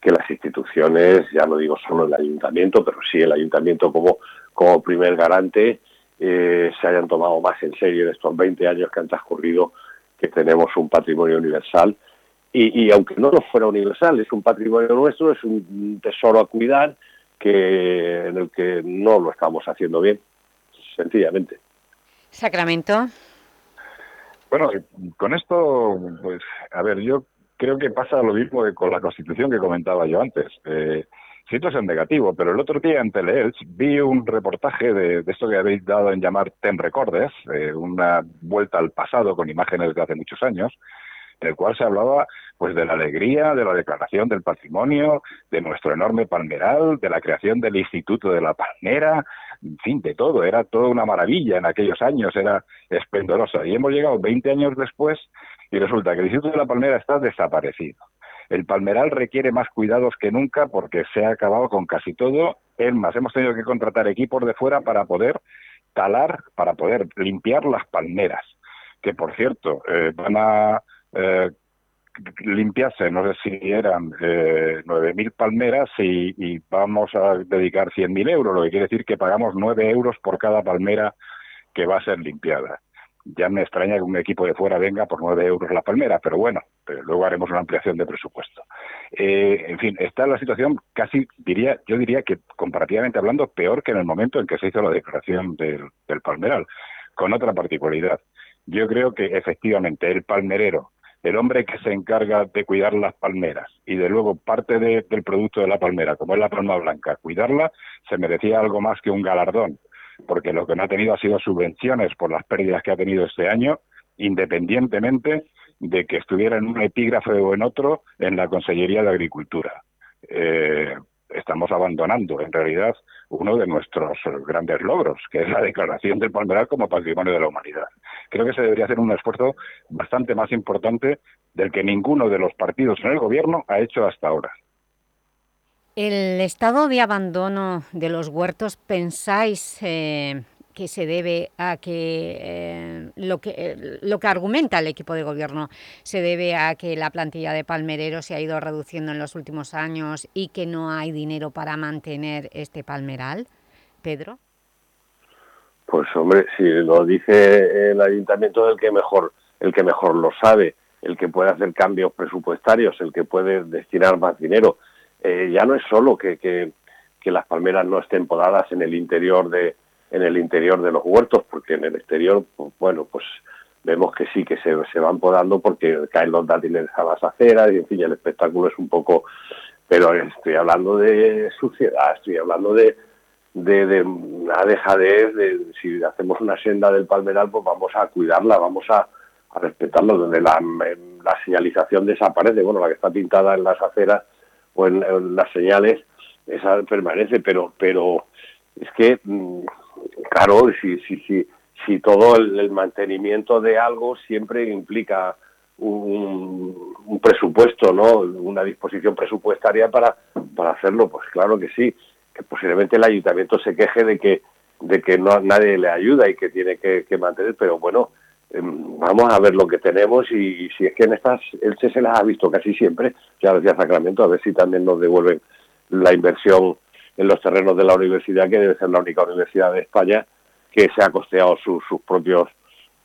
que las instituciones, ya no digo solo el ayuntamiento, pero sí el ayuntamiento como como primer garante eh, se hayan tomado más en serio en estos 20 años que han transcurrido que tenemos un patrimonio universal y, y, aunque no lo fuera universal, es un patrimonio nuestro, es un tesoro a cuidar que en el que no lo estamos haciendo bien, sencillamente. Sacramento. Bueno, con esto, pues, a ver, yo creo que pasa lo mismo que con la Constitución que comentaba yo antes. Eh, siento ser negativo, pero el otro día en Teleelch vi un reportaje de, de esto que habéis dado en llamar Ten Recordes, eh, una vuelta al pasado con imágenes de hace muchos años, en el cual se hablaba pues de la alegría, de la declaración del patrimonio, de nuestro enorme palmeral, de la creación del Instituto de la Palmera, en fin, de todo, era toda una maravilla en aquellos años, era esplendorosa. Y hemos llegado 20 años después y resulta que el Instituto de la Palmera está desaparecido. El palmeral requiere más cuidados que nunca porque se ha acabado con casi todo. Es más, hemos tenido que contratar equipos de fuera para poder talar, para poder limpiar las palmeras, que por cierto eh, van a eh, limpiarse, no sé si eran eh, 9.000 palmeras y, y, vamos a dedicar 100.000 euros, lo que quiere decir que pagamos 9 euros por cada palmera que va a ser limpiada ya me extraña que un equipo de fuera venga por 9 euros la palmera, pero bueno, pero luego haremos una ampliación de presupuesto. Eh, en fin, está la situación casi, diría, yo diría que comparativamente hablando, peor que en el momento en que se hizo la declaración del, palmeral, con otra particularidad. Yo creo que efectivamente el palmerero, el hombre que se encarga de cuidar las palmeras y de luego parte de, del producto de la palmera, como es la palma blanca, cuidarla, se merecía algo más que un galardón porque lo que no ha tenido ha sido subvenciones por las pérdidas que ha tenido este año, independientemente de que estuviera en un epígrafe o en otro en la Consellería de Agricultura. Eh, estamos abandonando, en realidad, uno de nuestros grandes logros, que es la declaración del palmeral como patrimonio de la humanidad. Creo que se debería hacer un esfuerzo bastante más importante del que ninguno de los partidos en el gobierno ha hecho hasta ahora. El estado de abandono de los huertos, ¿pensáis eh, que se debe a que, eh, lo que eh, lo que argumenta el equipo de gobierno se debe a que la plantilla de palmereros se ha ido reduciendo en los últimos años y que no hay dinero para mantener este palmeral? Pedro. Pues hombre, si lo dice el ayuntamiento el que mejor, el que mejor lo sabe, el que puede hacer cambios presupuestarios, el que puede destinar más dinero, eh, ya no es solo que, que, las palmeras no estén podadas en el interior de en el interior de los huertos, porque en el exterior, pues, bueno, pues vemos que sí que se, se, van podando porque caen los dátiles a las aceras y en fin, el espectáculo es un poco pero estoy hablando de suciedad, estoy hablando de, de, de una dejadez, de si hacemos una senda del palmeral, pues vamos a cuidarla, vamos a, a respetarla, donde la, la señalización desaparece, bueno, la que está pintada en las aceras o en las señales, esa permanece, pero, pero es que, mm, claro, si, si, si, si todo el, el mantenimiento de algo siempre implica un, presupuesto, ¿no? Una disposición presupuestaria para, para hacerlo, pues claro que sí, que posiblemente el ayuntamiento se queje de que de que no nadie le ayuda y que tiene que, mantener, pero bueno, vamos a ver lo que tenemos y, si es que en estas Elche se las ha visto casi siempre, ya decía Sacramento, a ver si también nos devuelven la inversión en los terrenos de la universidad, que debe ser la única universidad de España que se ha costeado sus sus propios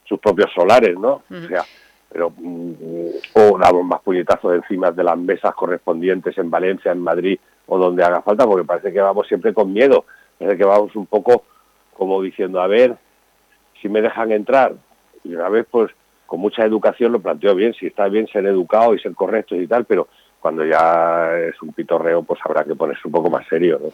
sus propios solares, ¿no? O sea, pero mm, o damos más puñetazos encima de las mesas correspondientes en Valencia, en Madrid o donde haga falta, porque parece que vamos siempre con miedo, parece que vamos un poco como diciendo, a ver, si me dejan entrar, y una vez pues con mucha educación lo planteo bien, si está bien ser educado y ser correcto y tal, pero cuando ya es un pitorreo, pues habrá que ponerse un poco más serio. ¿no?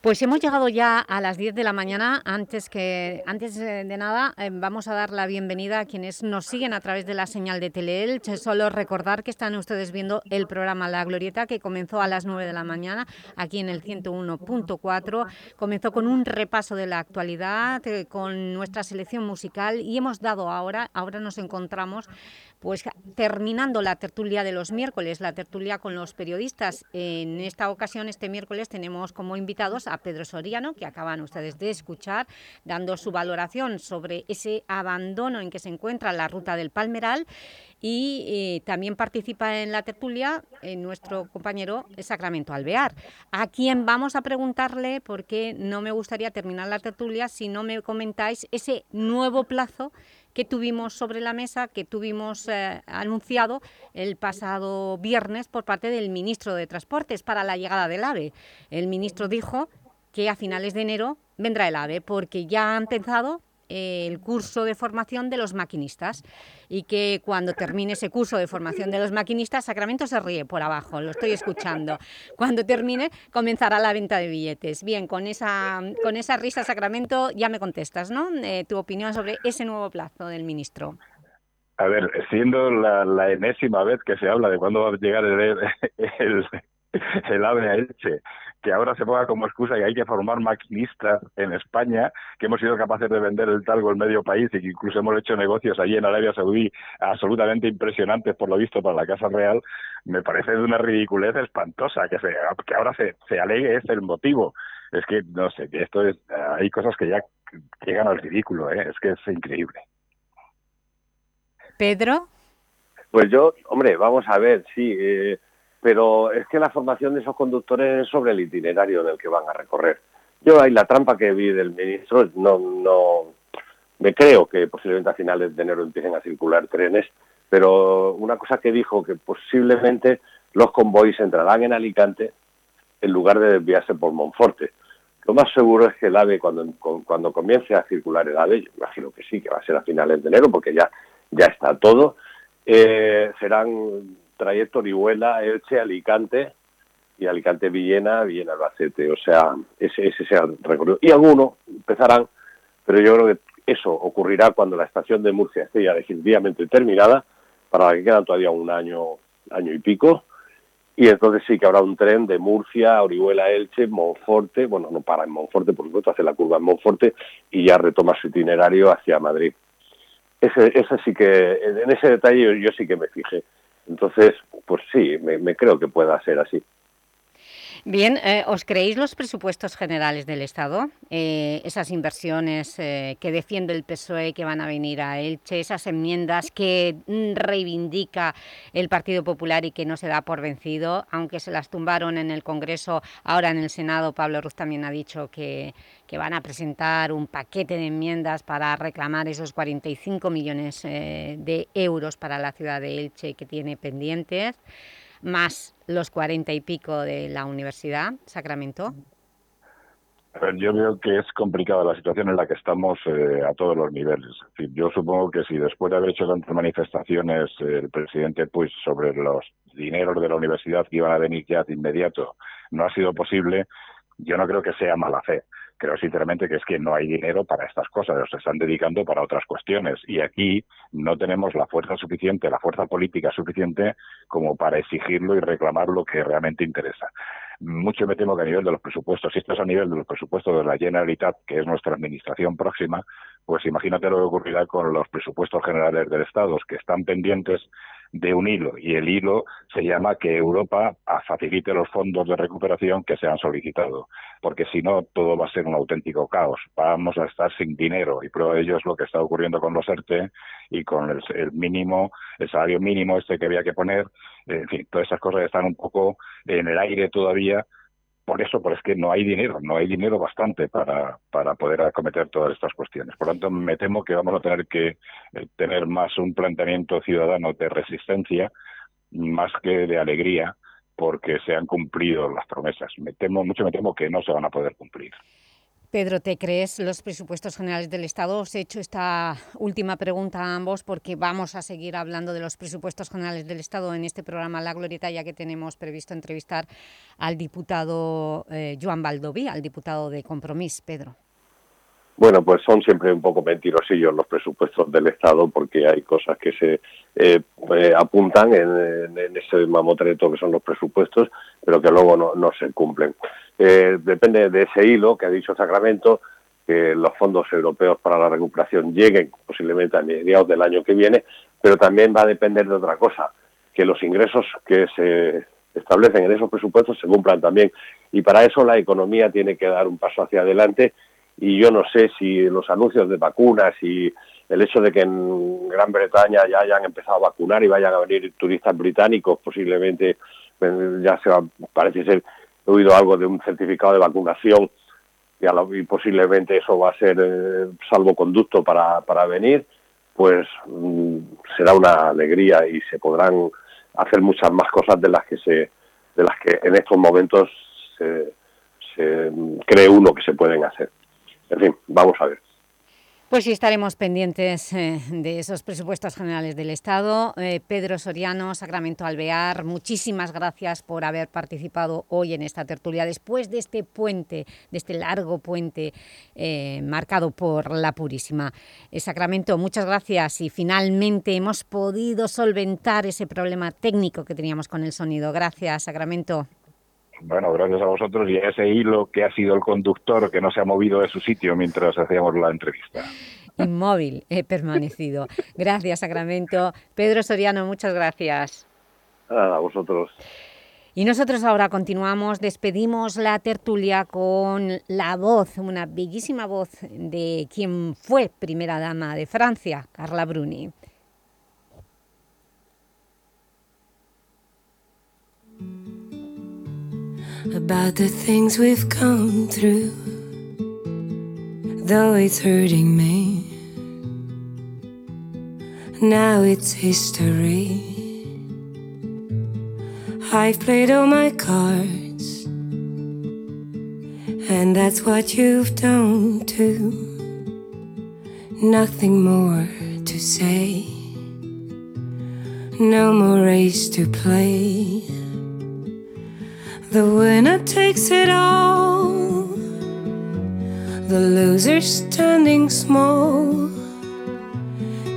Pues hemos llegado ya a las 10 de la mañana. Antes, que, antes eh, de nada, eh, vamos a dar la bienvenida a quienes nos siguen a través de la señal de Teleelch. Solo recordar que están ustedes viendo el programa La Glorieta, que comenzó a las 9 de la mañana, aquí en el 101.4. Comenzó con un repaso de la actualidad, eh, con nuestra selección musical, y hemos dado ahora, ahora nos encontramos pues terminando la tertulia de los miércoles, la tertulia con los periodistas. En esta ocasión, este miércoles, tenemos como invitados a Pedro Soriano, que acaban ustedes de escuchar, dando su valoración sobre ese abandono en que se encuentra la ruta del Palmeral. Y eh, también participa en la tertulia eh, nuestro compañero Sacramento Alvear, a quien vamos a preguntarle, porque no me gustaría terminar la tertulia si no me comentáis ese nuevo plazo que tuvimos sobre la mesa, que tuvimos eh, anunciado el pasado viernes por parte del ministro de Transportes para la llegada del AVE. El ministro dijo que a finales de enero vendrá el AVE porque ya ha empezado el curso de formación de los maquinistas y que cuando termine ese curso de formación de los maquinistas, Sacramento se ríe por abajo, lo estoy escuchando. Cuando termine, comenzará la venta de billetes. Bien, con esa, con esa risa, Sacramento, ya me contestas, ¿no? Eh, tu opinión sobre ese nuevo plazo del ministro. A ver, siendo la, enésima vez que se habla de cuándo va a llegar el, el, el a Elche, que ahora se ponga como excusa que hay que formar maquinistas en España, que hemos sido capaces de vender el talgo en medio país y que incluso hemos hecho negocios allí en Arabia Saudí absolutamente impresionantes por lo visto para la Casa Real, me parece de una ridiculez espantosa que, se, que ahora se, se alegue es el motivo. Es que, no sé, que esto es, hay cosas que ya llegan al ridículo, ¿eh? es que es increíble. Pedro. Pues yo, hombre, vamos a ver, sí, eh, pero es que la formación de esos conductores es sobre el itinerario del que van a recorrer. Yo ahí la trampa que vi del ministro, no, no, me creo que posiblemente a finales de enero empiecen a circular trenes, pero una cosa que dijo que posiblemente los convoys entrarán en Alicante en lugar de desviarse por Monforte. Lo más seguro es que el AVE, cuando, cuando comience a circular el AVE, yo imagino que sí, que va a ser a finales de enero, porque ya, ya está todo, eh, serán trayecto Orihuela, Elche, Alicante y Alicante-Villena, Villena-Albacete. O sea, ese, ese será el recorrido. Y algunos empezarán, pero yo creo que eso ocurrirá cuando la estación de Murcia esté ya definitivamente terminada, para la que quedan todavía un año, año y pico, y entonces sí que habrá un tren de Murcia, Orihuela, Elche, Monforte, bueno, no para en Monforte, por supuesto, hace la curva en Monforte y ya retoma su itinerario hacia Madrid. Ese, ese sí que, en ese detalle yo sí que me fijé. Entonces, pues sí, me, me creo que pueda ser así. Bien, eh, ¿os creéis los presupuestos generales del Estado? Eh, esas inversiones eh, que defiende el PSOE que van a venir a Elche, esas enmiendas que mm, reivindica el Partido Popular y que no se da por vencido, aunque se las tumbaron en el Congreso, ahora en el Senado Pablo Ruz también ha dicho que, que van a presentar un paquete de enmiendas para reclamar esos 45 millones de euros para la ciudad de Elche que tiene pendientes más los cuarenta y pico de la Universidad Sacramento? Yo veo que es complicada la situación en la que estamos eh, a todos los niveles. Yo supongo que si después de haber hecho tantas manifestaciones el presidente pues sobre los dineros de la universidad que iban a venir ya de inmediato no ha sido posible, yo no creo que sea mala fe. Creo sinceramente que es que no hay dinero para estas cosas, se están dedicando para otras cuestiones y aquí no tenemos la fuerza suficiente, la fuerza política suficiente como para exigirlo y reclamar lo que realmente interesa. Mucho me temo que a nivel de los presupuestos, si esto es a nivel de los presupuestos de la Generalitat, que es nuestra administración próxima, pues imagínate lo que ocurrirá con los presupuestos generales del Estado, que están pendientes de un hilo y el hilo se llama que Europa facilite los fondos de recuperación que se han solicitado, porque si no todo va a ser un auténtico caos. Vamos a estar sin dinero y prueba de ello es lo que está ocurriendo con los ERTE y con el, el mínimo, el salario mínimo este que había que poner. En fin, todas esas cosas están un poco en el aire todavía por eso, por es que no hay dinero, no hay dinero bastante para, para poder acometer todas estas cuestiones. Por lo tanto, me temo que vamos a tener que eh, tener más un planteamiento ciudadano de resistencia más que de alegría porque se han cumplido las promesas. Me temo, mucho me temo que no se van a poder cumplir. Pedro, ¿te crees los presupuestos generales del Estado? Os he hecho esta última pregunta a ambos porque vamos a seguir hablando de los presupuestos generales del Estado en este programa La Glorieta, ya que tenemos previsto entrevistar al diputado eh, Joan Baldoví, al diputado de Compromís. Pedro. Bueno, pues son siempre un poco mentirosillos los presupuestos del Estado porque hay cosas que se eh, eh, apuntan en, ese mamotreto que son los presupuestos, pero que luego no se cumplen. Eh, depende de ese hilo que ha dicho Sacramento, que los fondos europeos para la recuperación lleguen posiblemente a mediados del año que viene, pero también va a depender de otra cosa, que los ingresos que se establecen en esos presupuestos se cumplan también. Y para eso la economía tiene que dar un paso hacia adelante y yo no sé si los anuncios de vacunas y el hecho de que en Gran Bretaña ya hayan empezado a vacunar y vayan a venir turistas británicos, posiblemente pues, ya se va, parece ser he oído algo de un certificado de vacunación y, posiblemente eso va a ser eh, salvoconducto para, para venir, pues mm, será una alegría y se podrán hacer muchas más cosas de las que se de las que en estos momentos se, se cree uno que se pueden hacer. En fin, vamos a ver. Pues sí, estaremos pendientes eh, de esos presupuestos generales del Estado. Eh, Pedro Soriano, Sacramento Alvear, muchísimas gracias por haber participado hoy en esta tertulia después de este puente, de este largo puente eh, marcado por la Purísima. Sacramento, muchas gracias y finalmente hemos podido solventar ese problema técnico que teníamos con el sonido. Gracias, Sacramento. Bueno, gracias a vosotros y a ese hilo que ha sido el conductor que no se ha movido de su sitio mientras hacíamos la entrevista. Inmóvil he permanecido. Gracias, Sacramento. Pedro Soriano, muchas gracias. A vosotros. Y nosotros ahora continuamos, despedimos la tertulia con la voz, una bellísima voz de quien fue primera dama de Francia, Carla Bruni. About the things we've come through, though it's hurting me. Now it's history. I've played all my cards, and that's what you've done too. Nothing more to say, no more race to play. The winner takes it all. The loser standing small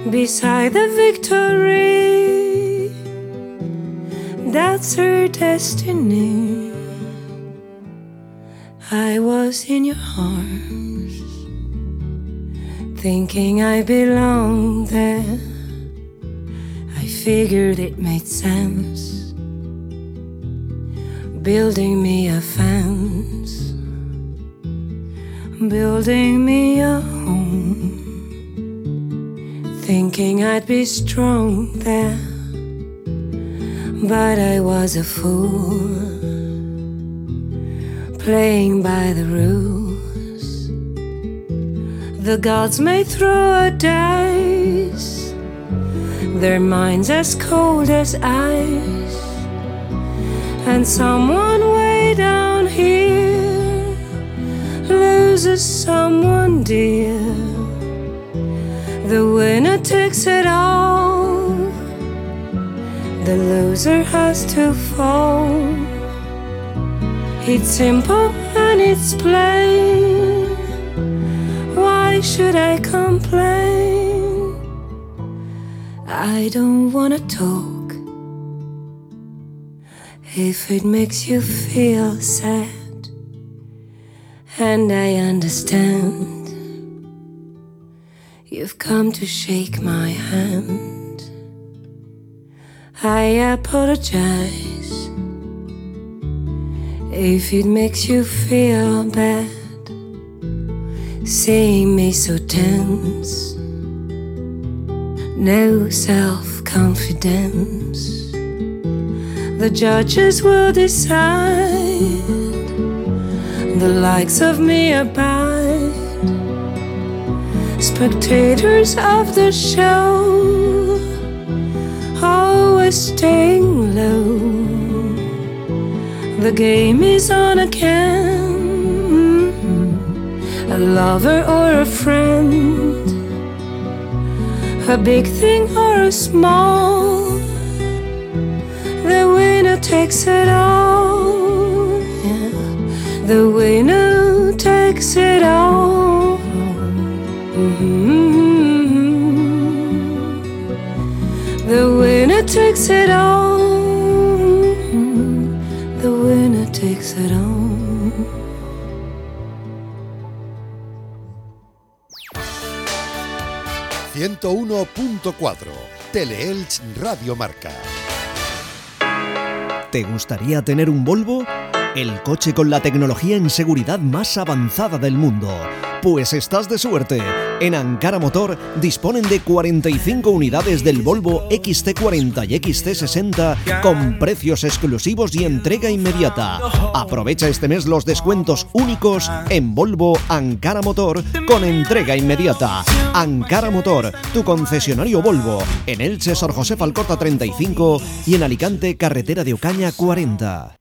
beside the victory. That's her destiny. I was in your arms, thinking I belonged there. I figured it made sense building me a fence, building me a home, thinking I'd be strong there, but I was a fool, playing by the rules. The gods may throw a dice, their minds as cold as ice and someone way down here loses someone dear. The winner takes it all. the loser has to fall. It's simple and it's plain. Why should I complain? I don't wanna talk. If it makes you feel sad, and I understand. You've come to shake my hand. I apologize if it makes you feel bad. Seeing me so tense, no self confidence. The judges will decide the likes of me abide spectators of the show, oh, always staying low. The game is on again. A lover or a friend, a big thing or a small. The winner takes it all. Yeah. The winner takes it all. Mm-hmm. The winner takes it all. The winner takes it all. ...101.4... Teleelch Radio Marca. ¿Te gustaría tener un Volvo? El coche con la tecnología en seguridad más avanzada del mundo. Pues estás de suerte. En Ankara Motor disponen de 45 unidades del Volvo XC40 y XC60 con precios exclusivos y entrega inmediata. Aprovecha este mes los descuentos únicos en Volvo Ankara Motor con entrega inmediata. Ankara Motor, tu concesionario Volvo, en Elche Sor José Falcota 35 y en Alicante Carretera de Ocaña 40.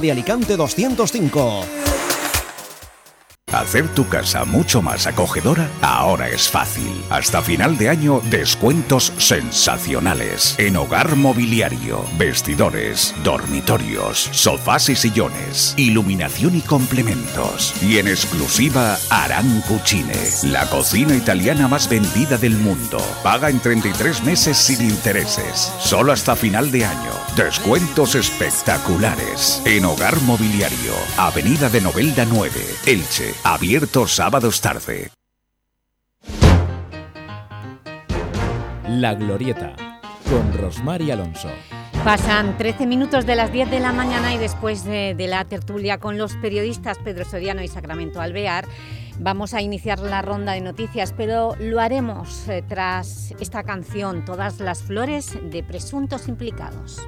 de Alicante 205. Hacer tu casa mucho más acogedora ahora es fácil. Hasta final de año, descuentos sensacionales en hogar mobiliario, vestidores, dormitorios, sofás y sillones, iluminación y complementos. Y en exclusiva, Aran Cucine, la cocina italiana más vendida del mundo. Paga en 33 meses sin intereses, solo hasta final de año. Descuentos espectaculares en hogar mobiliario, Avenida de Novelda 9, Elche. Abierto sábados tarde. La Glorieta, con Rosmar y Alonso. Pasan 13 minutos de las 10 de la mañana y después de, de, la tertulia con los periodistas Pedro Soriano y Sacramento Alvear vamos a iniciar la ronda de noticias, pero lo haremos eh, tras esta canción, Todas las flores de presuntos implicados.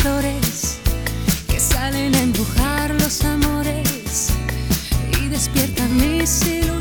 Flores que salen a empujar los amores y despiertan mis ilusiones.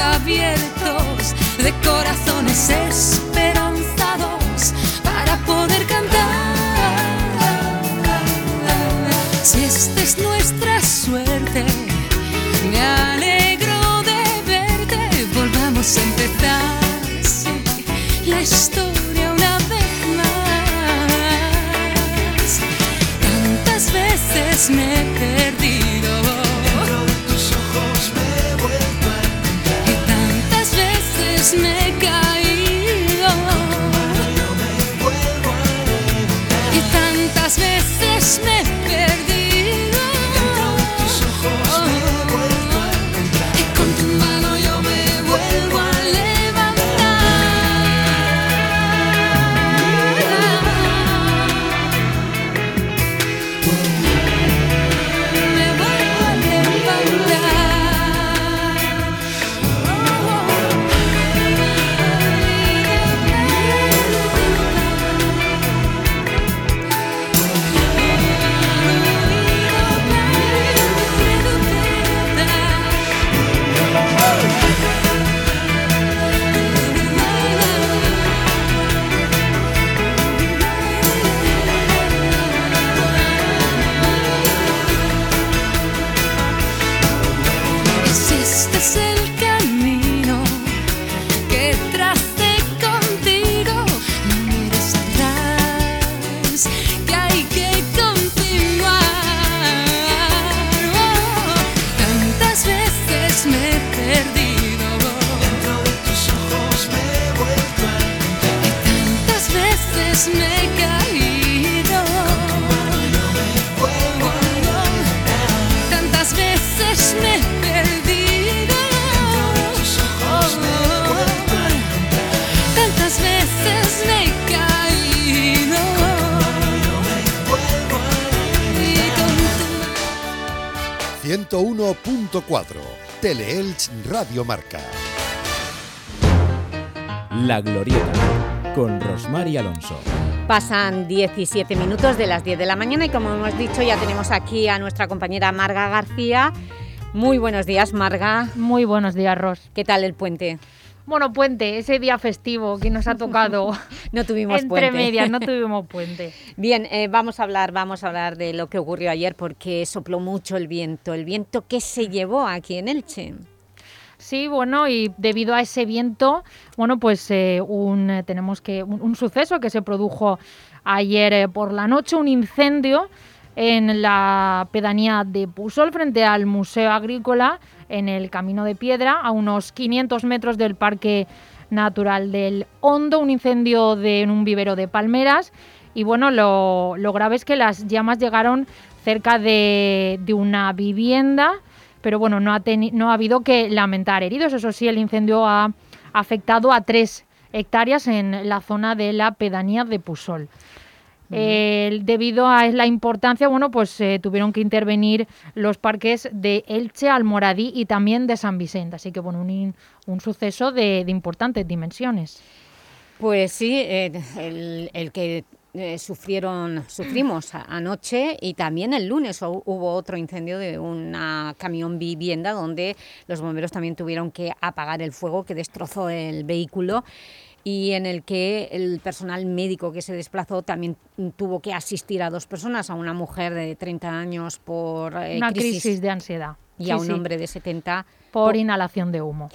Abiertos, de corazones esperanzados para poder cantar. Si esta es nuestra suerte, me alegro de verte. Volvamos a empezar la historia una vez más. Tantas veces me he tantas veces me he 101.4 Teleelch Radio Marca. La Glorieta, con Rosmar y Alonso. Pasan 17 minutos de las 10 de la mañana y como hemos dicho ya tenemos aquí a nuestra compañera Marga García. Muy buenos días, Marga. Muy buenos días, Ros. ¿Qué tal el puente? Bueno, puente, ese día festivo que nos ha tocado. no tuvimos Entre puente. medias, no tuvimos puente. Bien, eh, vamos a hablar, vamos a hablar de lo que ocurrió ayer porque sopló mucho el viento, el viento que se llevó aquí en Elche. Sí, bueno, y debido a ese viento, bueno, pues eh, un, eh, tenemos que un, un suceso que se produjo ayer eh, por la noche, un incendio en la pedanía de Pusol frente al Museo Agrícola en el Camino de Piedra, a unos 500 metros del Parque Natural del Hondo, un incendio de, en un vivero de palmeras. Y bueno, lo, grave es que las llamas llegaron cerca de, una vivienda, pero bueno, no ha, no ha habido que lamentar heridos. Eso sí, el incendio ha afectado a tres hectáreas en la zona de la pedanía de Pusol. Eh, debido a la importancia, bueno, pues eh, tuvieron que intervenir los parques de Elche, Almoradí y también de San Vicente. Así que, bueno, un, un suceso de, de importantes dimensiones. Pues sí, eh, el, el que eh, sufrieron, sufrimos anoche y también el lunes hu- hubo otro incendio de una camión vivienda donde los bomberos también tuvieron que apagar el fuego que destrozó el vehículo y en el que el personal médico que se desplazó también tuvo que asistir a dos personas, a una mujer de 30 años por eh, Una crisis, de ansiedad. y Sí, a un sí, hombre de 70 por inhalación de humo.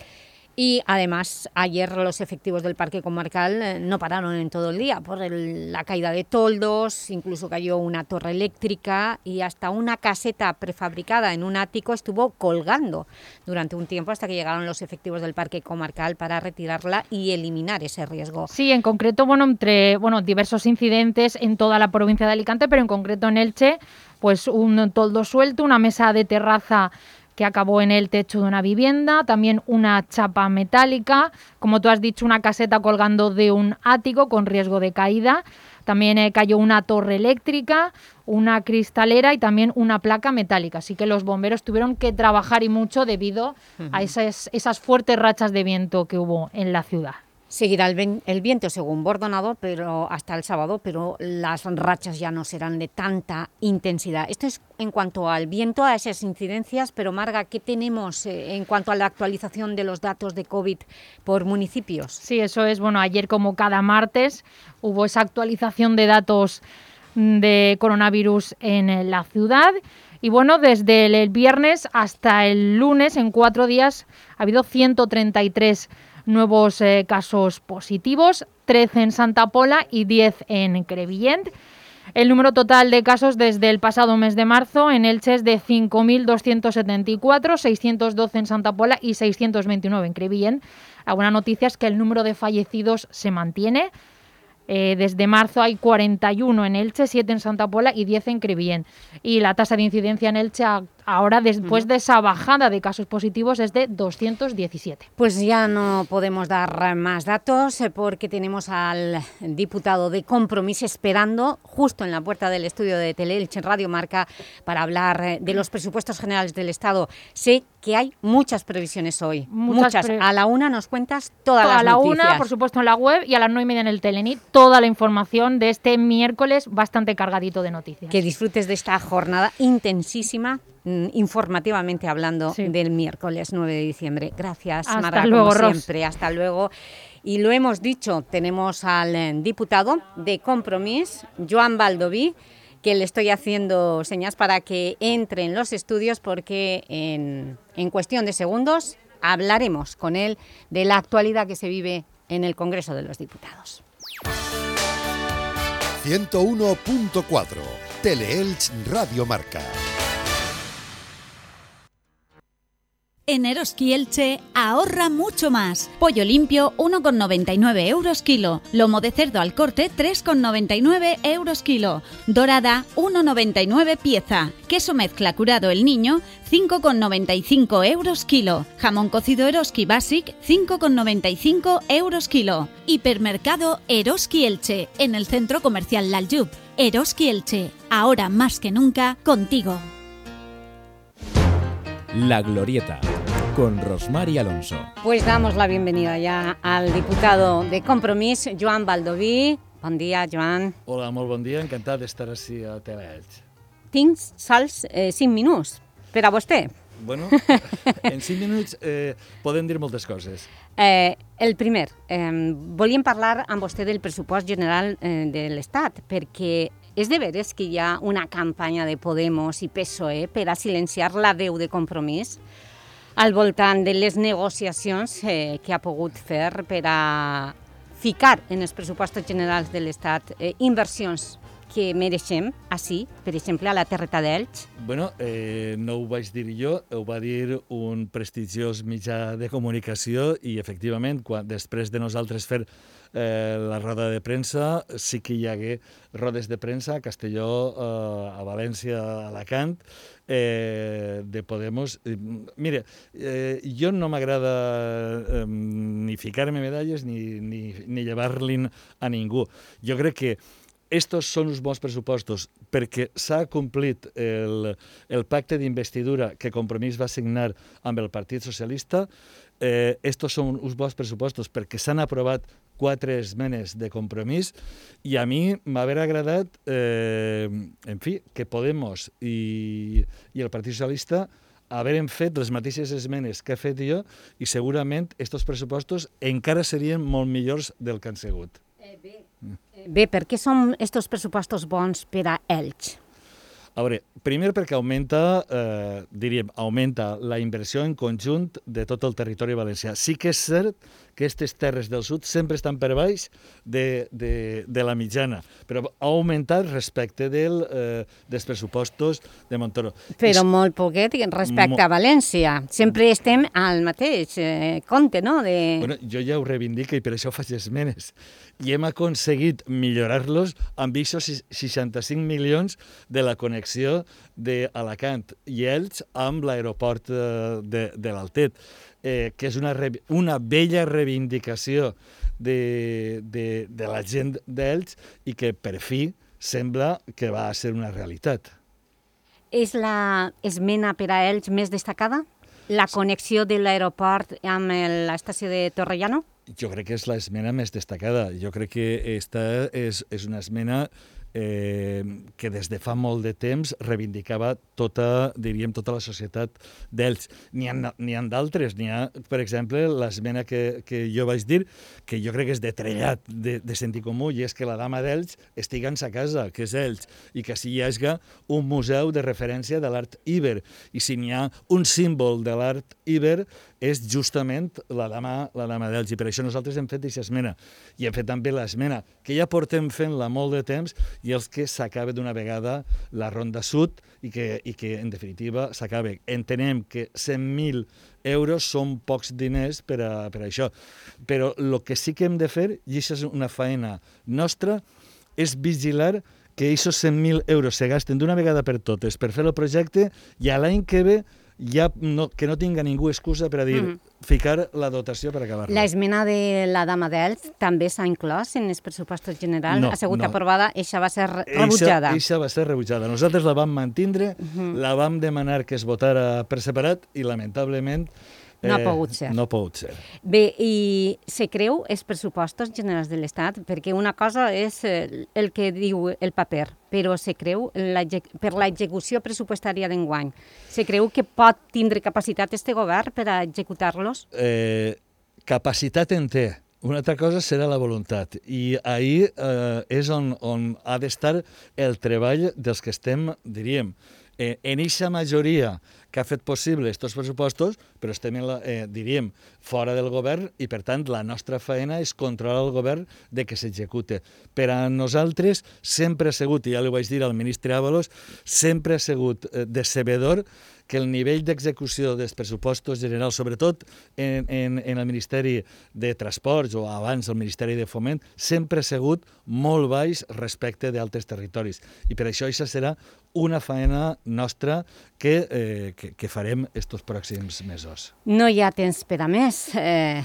Y además, ayer los efectivos del Parque Comarcal eh, no pararon en todo el día por la caída de toldos, incluso cayó una torre eléctrica y hasta una caseta prefabricada en un ático estuvo colgando durante un tiempo hasta que llegaron los efectivos del Parque Comarcal para retirarla y eliminar ese riesgo. Sí, en concreto, bueno, entre bueno, diversos incidentes en toda la provincia de Alicante, pero en concreto en Elche, pues un toldo suelto, una mesa de terraza que acabó en el techo de una vivienda, también una chapa metálica, como tú has dicho, una caseta colgando de un ático con riesgo de caída. También eh, cayó una torre eléctrica, una cristalera y también una placa metálica. Así que los bomberos tuvieron que trabajar y mucho debido a esas, esas fuertes rachas de viento que hubo en la ciudad. Seguirá el, viento según Bordonado pero hasta el sábado, pero las rachas ya no serán de tanta intensidad. Esto es en cuanto al viento, a esas incidencias, pero Marga, ¿qué tenemos eh, en cuanto a la actualización de los datos de COVID por municipios? Sí, eso es. Bueno, ayer como cada martes hubo esa actualización de datos de coronavirus en la ciudad. Y bueno, desde el viernes hasta el lunes, en cuatro días, ha habido 133 nuevos eh, casos positivos, 13 en Santa Pola y 10 en Crevillent. El número total de casos desde el pasado mes de marzo en Elche es de 5.274, 612 en Santa Pola y 629 en Crevillent. La buena noticia es que el número de fallecidos se mantiene. Eh, desde marzo hay 41 en Elche, 7 en Santa Pola y 10 en Crevillent. Y la tasa de incidencia en Elche ahora, después de esa bajada de casos positivos, es de 217. Pues ya no podemos dar más datos eh, porque tenemos al diputado de Compromiso esperando justo en la puerta del estudio de Teleelche Radio Marca para hablar eh, de los presupuestos generales del Estado. Sé que hay muchas previsiones hoy, muchas. a la una nos cuentas todas las noticias. A la una, por supuesto, en la web y a las nueve y media en el Telenit, toda la información de este miércoles bastante cargadito de noticias. Que disfrutes de esta jornada intensísima informativamente hablando del miércoles 9 de diciembre. Gracias, Hasta Marga, luego, como Ros. siempre. Hasta luego. Y lo hemos dicho, tenemos al eh, diputado de Compromís, Joan Baldoví, que le estoy haciendo señas para que entre en los estudios porque en, en cuestión de segundos hablaremos con él de la actualidad que se vive en el Congreso de los Diputados. 101.4 Teleelch Radio Marca. En Eroski Elche ahorra mucho más. Pollo limpio 1,99 euros kilo. Lomo de cerdo al corte 3,99 euros kilo. Dorada 1,99 pieza. Queso mezcla curado el niño 5,95 euros kilo. Jamón cocido Eroski Basic 5,95 euros kilo. Hipermercado Eroski Elche en el centro comercial Laljub. Eroski Elche, ahora más que nunca contigo. La Glorieta, con Rosmar y Alonso. Pues damos la bienvenida ya al diputado de Compromís, Joan Baldoví. Bon dia, Joan. Hola, molt bon dia, encantat d'estar així a Teleelch. Tinc sols eh, 5 minuts per a vostè. Bueno, en 5 minuts eh, podem dir moltes coses. Eh, el primer, eh, volíem parlar amb vostè del pressupost general eh, de l'Estat, perquè és de veres que hi ha una campanya de Podemos i PSOE per a silenciar la veu de compromís al voltant de les negociacions eh, que ha pogut fer per a ficar en els pressupostos generals de l'Estat eh, inversions que mereixem, així, per exemple, a la Terreta d'Elx? Bueno, eh, no ho vaig dir jo, ho va dir un prestigiós mitjà de comunicació i, efectivament, quan, després de nosaltres fer eh, la roda de premsa, sí que hi hagué rodes de premsa a Castelló, eh, a València, a Alacant, eh, de Podemos. Eh, mire, eh, jo no m'agrada eh, ni ficar-me medalles ni, ni, ni llevar-li a ningú. Jo crec que estos són uns bons pressupostos perquè s'ha complit el, el pacte d'investidura que Compromís va signar amb el Partit Socialista. Eh, estos són uns bons pressupostos perquè s'han aprovat quatre esmenes de compromís i a mi m'haver agradat, eh, en fi, que Podemos i, i el Partit Socialista haverem fet les mateixes esmenes que he fet jo i segurament estos pressupostos encara serien molt millors del que han sigut. Eh, bé. Bé, per què són estos pressupostos bons per a Elx? A veure, primer perquè augmenta, eh, diríem, augmenta la inversió en conjunt de tot el territori valencià. Sí que és cert aquestes terres del sud sempre estan per baix de, de, de la mitjana, però ha augmentat respecte del, eh, dels pressupostos de Montoro. Però I, molt poquet respecte mo a València. Sempre estem al mateix eh, compte, no? De... Bueno, jo ja ho reivindico i per això faig esmenes. I hem aconseguit millorar-los amb aquests 65 milions de la connexió d'Alacant i Elx amb l'aeroport eh, de, de l'Altet, eh, que és una, una vella reivindicació de, de, de la gent d'Elx i que per fi sembla que va a ser una realitat. És la esmena per a ells més destacada? La connexió de l'aeroport amb l'estació de Torrellano? Jo crec que és l'esmena més destacada. Jo crec que esta és, és una esmena eh, que des de fa molt de temps reivindicava tota, diríem, tota la societat d'ells. N'hi ha, ha d'altres, n'hi ha, per exemple, l'esmena que, que jo vaig dir, que jo crec que és de trellat, de, de sentit comú, i és que la dama d'ells estigui a sa casa, que és ells, i que si hi hagi un museu de referència de l'art íber. I si n'hi ha un símbol de l'art íber, és justament la dama, la dama d'ells. I per això nosaltres hem fet aquesta esmena. I hem fet també l'esmena, que ja portem fent-la molt de temps, i els que s'acaba d'una vegada la Ronda Sud i que, i que en definitiva s'acaba. Entenem que 100.000 euros són pocs diners per a, per a això. Però el que sí que hem de fer, i això és una feina nostra, és vigilar que aquests 100.000 euros se gasten d'una vegada per totes per fer el projecte i a l'any que ve ja no, que no tinga ningú excusa per a dir Mhm. ficar la dotació per acabar-la. L'esmena de la dama d'Elx també s'ha inclòs en els pressupostos generals? No, ha sigut no. aprovada, eixa va ser re- rebutjada. Eixa, eixa va ser rebutjada. Nosaltres la vam mantindre, Mhm. la vam demanar que es votara per separat i lamentablement No ha pogut ser. No ha pogut ser. Bé, i se creu els pressupostos generals de l'Estat? Perquè una cosa és eh, el que diu el paper, però se creu per l'execució pressupostària d'enguany. Se creu que pot tindre capacitat este govern per a executar-los? Eh, capacitat en té. Una altra cosa serà la voluntat. I ahir eh, és on, on ha d'estar el treball dels que estem, diríem, eh, en eixa majoria que ha fet possible aquests pressupostos, però estem, en la, eh, diríem, fora del govern i, per tant, la nostra feina és controlar el govern de que s'execute. Per a nosaltres sempre ha sigut, i ja li vaig dir al ministre Ábalos, sempre ha sigut eh, decebedor que el nivell d'execució dels pressupostos generals, sobretot en, en, en el Ministeri de Transports o abans el Ministeri de Foment, sempre ha sigut molt baix respecte d'altres territoris. I per això això serà una feina nostra que, eh, que, que farem estos pròxims mesos. No hi ha temps per a més. Eh,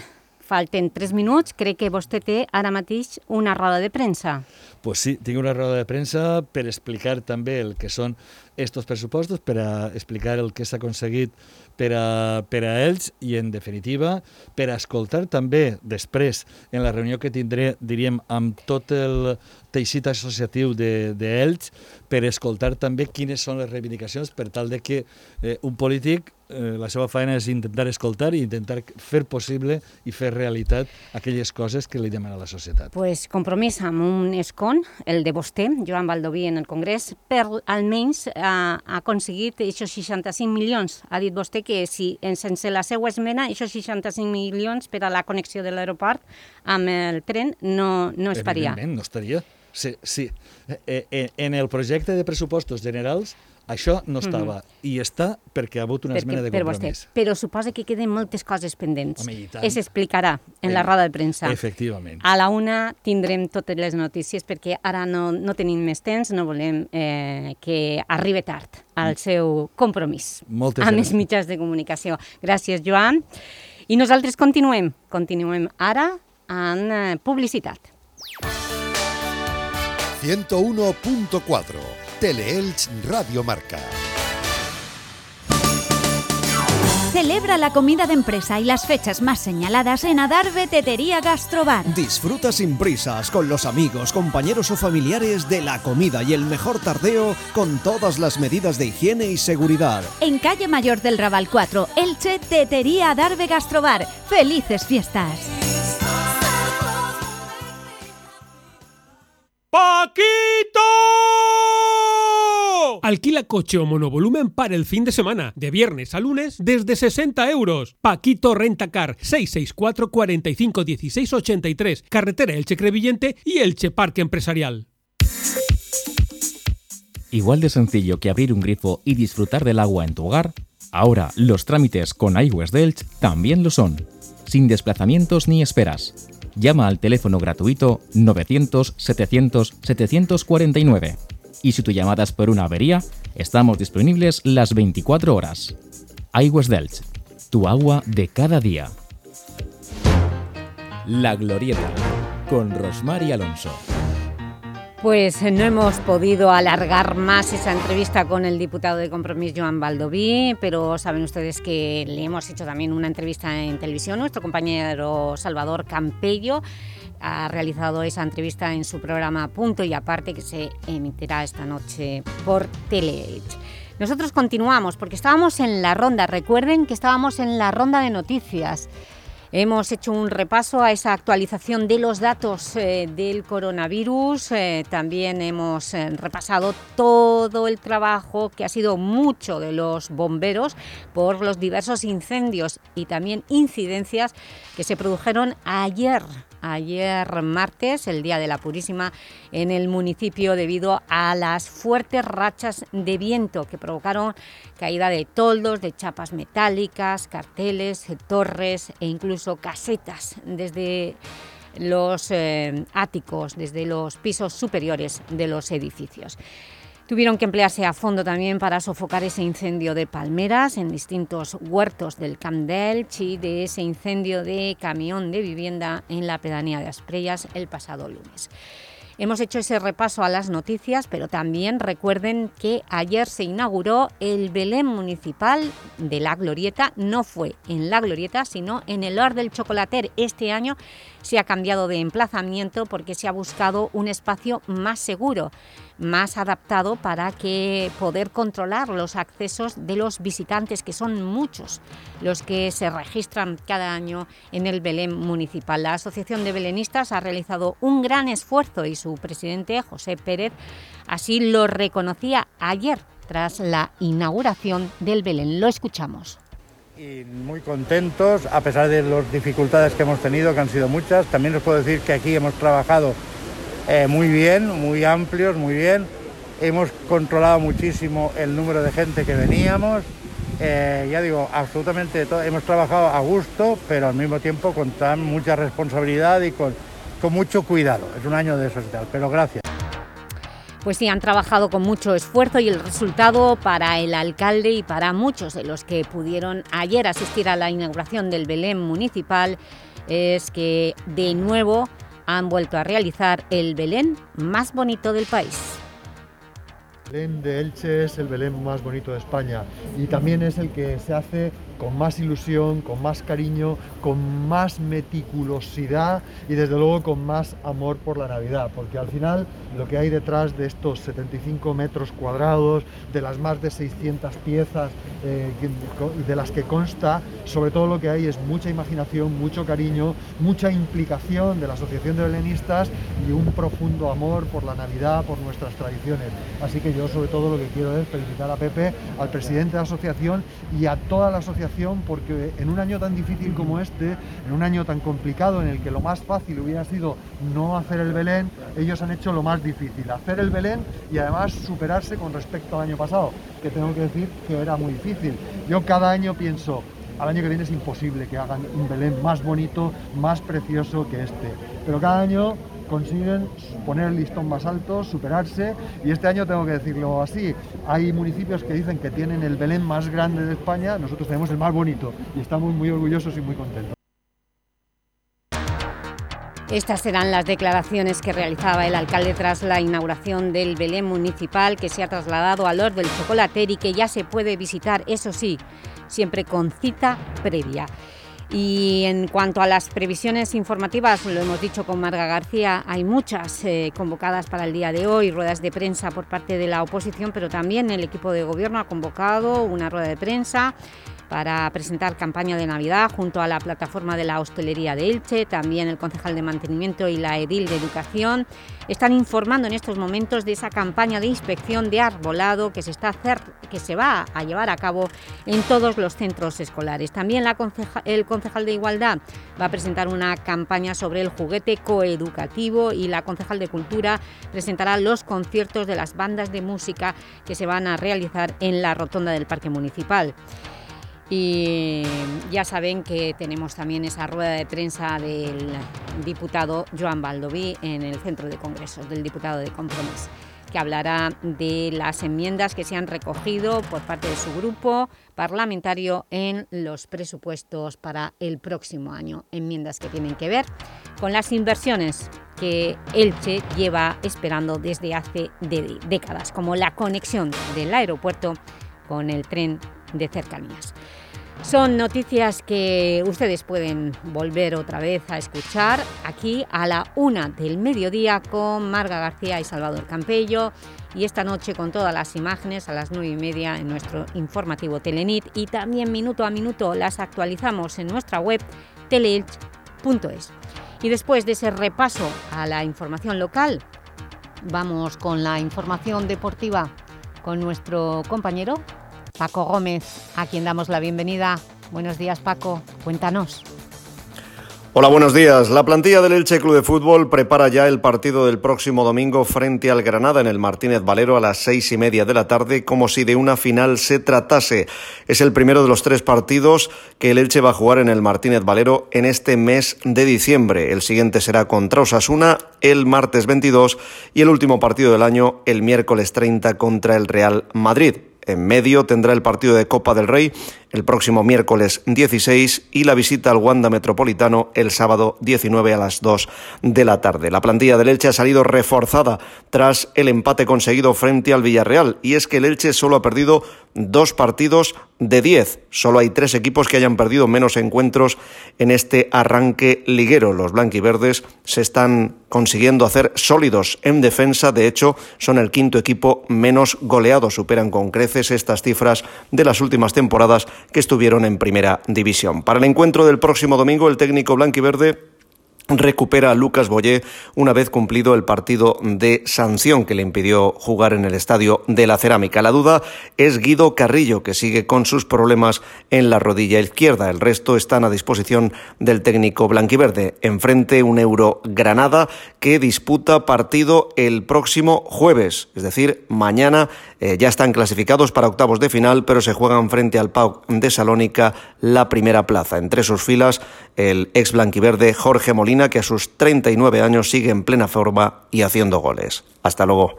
falten tres minuts. Crec que vostè té ara mateix una roda de premsa. Pues sí, tinc una roda de premsa per explicar també el que són estos pressupostos, per a explicar el que s'ha aconseguit per a, per a ells i, en definitiva, per a escoltar també després, en la reunió que tindré, diríem, amb tot el teixit associatiu d'ells, de, d'Elx, per escoltar també quines són les reivindicacions per tal de que eh, un polític eh, la seva feina és intentar escoltar i intentar fer possible i fer realitat aquelles coses que li demana la societat. Pues compromís amb un escon, el de vostè, Joan Baldoví, en el Congrés, per almenys eh, ha aconseguit aquests 65 milions. Ha dit vostè que si en- sense la seva esmena, aquests 65 milions per a la connexió de l'aeroport amb el tren no, no es faria. Evidentment, no estaria. Sí, sí. Eh, en el projecte de pressupostos generals això no estava. Mhm. I està perquè ha hagut una Perquè- esmena de per vostè. compromís. Però suposa que queden moltes coses pendents. Home. Es explicarà en la Eh, roda de premsa. Efectivament. A la una tindrem totes les notícies perquè ara no, no tenim més temps, no volem eh, que arribi tard al seu compromís Moltes amb gràcies. els mitjans de comunicació. Gràcies, Joan. I nosaltres continuem. Continuem ara en eh, publicitat. 101.4 Teleelch Radio Marca. Celebra la comida de empresa y las fechas más señaladas en Adarve Tetería Gastrobar. Disfruta sin prisas con los amigos, compañeros o familiares de la comida y el mejor tardeo con todas las medidas de higiene y seguridad. En calle Mayor del Raval 4, Elche Tetería Adarve Gastrobar. ¡Felices fiestas! ¡Paquito! Alquila coche o monovolumen para el fin de semana, de viernes a lunes, desde 60 euros. Paquito Rentacar, 664 45 16 83, carretera Elche Crevillente y Elche Parque Empresarial. Igual de sencillo que abrir un grifo y disfrutar del agua en tu hogar, ahora los trámites con iWest Delch también lo son, sin desplazamientos ni esperas. Llama al teléfono gratuito 900 700 749. Y si tu llamada es por una avería, estamos disponibles las 24 horas. Aigües Delch, tu agua de cada día. La Glorieta, con Rosmar y Alonso. Pues no hemos podido alargar más esa entrevista con el diputado de Compromís, Joan Baldoví, pero saben ustedes que le hemos hecho también una entrevista en televisión. Nuestro compañero Salvador Campello ha realizado esa entrevista en su programa Punto y Aparte, que se emitirá esta noche por Teleedge. Nosotros continuamos porque estábamos en la ronda. Recuerden que estábamos en la ronda de noticias. Hemos hecho un repaso a esa actualización de los datos eh, del coronavirus. Eh, también hemos eh, repasado todo el trabajo que ha sido mucho de los bomberos por los diversos incendios y también incidencias que se produjeron ayer ayer martes, el Día de la Purísima, en el municipio debido a las fuertes rachas de viento que provocaron caída de toldos, de chapas metálicas, carteles, torres e incluso casetas desde los eh, áticos, desde los pisos superiores de los edificios. Tuvieron que emplearse a fondo también para sofocar ese incendio de palmeras en distintos huertos del Camp d'Elch y de ese incendio de camión de vivienda en la pedanía de Asprellas el pasado lunes. Hemos hecho ese repaso a las noticias, pero también recuerden que ayer se inauguró el Belén Municipal de La Glorieta. No fue en La Glorieta, sino en el Or del Chocolater. Este año se ha cambiado de emplazamiento porque se ha buscado un espacio más seguro más adaptado para que poder controlar los accesos de los visitantes, que son muchos los que se registran cada año en el Belén municipal. La Asociación de Belenistas ha realizado un gran esfuerzo y su presidente, José Pérez, así lo reconocía ayer tras la inauguración del Belén. Lo escuchamos. Muy contentos, a pesar de las dificultades que hemos tenido, que han sido muchas. También os puedo decir que aquí hemos trabajado eh, muy bien, muy amplios, muy bien. Hemos controlado muchísimo el número de gente que veníamos. Eh, ya digo, absolutamente todo. Hemos trabajado a gusto, pero al mismo tiempo con tan mucha responsabilidad y con, con mucho cuidado. Es un año de eso pero gracias. Pues sí, han trabajado con mucho esfuerzo y el resultado para el alcalde y para muchos de los que pudieron ayer asistir a la inauguración del Belén municipal es que de nuevo han vuelto a realizar el Belén más bonito del país. El Belén de Elche es el Belén más bonito de España y también es el que se hace con más ilusión, con más cariño, con más meticulosidad y desde luego con más amor por la Navidad, porque al final lo que hay detrás de estos 75 metros cuadrados, de las más de 600 piezas eh, de las que consta, sobre todo lo que hay es mucha imaginación, mucho cariño, mucha implicación de la Asociación de Belenistas y un profundo amor por la Navidad, por nuestras tradiciones. Así que yo sobre todo lo que quiero es felicitar a Pepe, al presidente de la asociación y a toda la asociación porque en un año tan difícil como este, en un año tan complicado en el que lo más fácil hubiera sido no hacer el Belén, ellos han hecho lo más difícil, hacer el Belén y además superarse con respecto al año pasado, que tengo que decir que era muy difícil. Yo cada año pienso, al año que viene es imposible que hagan un Belén más bonito, más precioso que este. Pero cada año consiguen poner el listón más alto, superarse y este año tengo que decirlo así, hay municipios que dicen que tienen el Belén más grande de España, nosotros tenemos el más bonito y estamos muy orgullosos y muy contentos. Estas serán las declaraciones que realizaba el alcalde tras la inauguración del Belén municipal que se ha trasladado al Lord del Chocolater y que ya se puede visitar, eso sí, siempre con cita previa. Y en cuanto a las previsiones informativas, lo hemos dicho con Marga García, hay muchas eh, convocadas para el día de hoy, ruedas de prensa por parte de la oposición, pero también el equipo de gobierno ha convocado una rueda de prensa para presentar campaña de Navidad junto a la plataforma de la hostelería de Elche, también el concejal de mantenimiento y la edil de educación. Están informando en estos momentos de esa campaña de inspección de arbolado que se, está que se va a llevar a cabo en todos los centros escolares. También el concejal de Igualdad va a presentar una campaña sobre el juguete coeducativo y la concejal de Cultura presentará los conciertos de las bandas de música que se van a realizar en la rotonda del Parque Municipal. Y ya saben que tenemos también esa rueda de prensa del diputado Joan Baldoví en el Centro de Congresos, del diputado de Compromís. que hablará de las enmiendas que se han recogido por parte de su grupo parlamentario en los presupuestos para el próximo año. Enmiendas que tienen que ver con las inversiones que Elche lleva esperando desde hace décadas, como la conexión del aeropuerto con el tren de cercanías. Son noticias que ustedes pueden volver otra vez a escuchar aquí a la una del mediodía con Marga García y Salvador Campello y esta noche con todas las imágenes a las nueve y media en nuestro informativo Telenit y también minuto a minuto las actualizamos en nuestra web teleelch.es. Y después de ese repaso a la información local, vamos con la información deportiva con nuestro compañero Paco Gómez, a quien damos la bienvenida. Buenos días, Paco. Cuéntanos. Hola, buenos días. La plantilla del Elche Club de Fútbol prepara ya el partido del próximo domingo frente al Granada en el Martínez Valero a las seis y media de la tarde, como si de una final se tratase. Es el primero de los tres partidos que el Elche va a jugar en el Martínez Valero en este mes de diciembre. El siguiente será contra Osasuna el martes 22 y el último partido del año el miércoles 30 contra el Real Madrid. En medio tendrá el partido de Copa del Rey el próximo miércoles 16 y la visita al Wanda Metropolitano el sábado 19 a las 2 de la tarde. La plantilla del Elche ha salido reforzada tras el empate conseguido frente al Villarreal y es que el Elche solo ha perdido dos partidos de 10. Solo hay tres equipos que hayan perdido menos encuentros en este arranque liguero. Los blanquiverdes se están consiguiendo hacer sólidos en defensa. De hecho, son el quinto equipo menos goleado. Superan con creces estas cifras de las últimas temporadas que estuvieron en primera división. Para el encuentro del próximo domingo, el técnico blanquiverde recupera a Lucas Boyé una vez cumplido el partido de sanción que le impidió jugar en el estadio de la Cerámica. La duda es Guido Carrillo, que sigue con sus problemas en la rodilla izquierda. El resto están a disposición del técnico blanquiverde. Enfrente un Euro Granada que disputa partido el próximo jueves, es decir, mañana eh, ya están clasificados para octavos de final, pero se juegan frente al Pau de Salónica la primera plaza. Entre sus filas, el ex blanquiverde Jorge Molina, que a sus 39 años sigue en plena forma y haciendo goles. Hasta luego.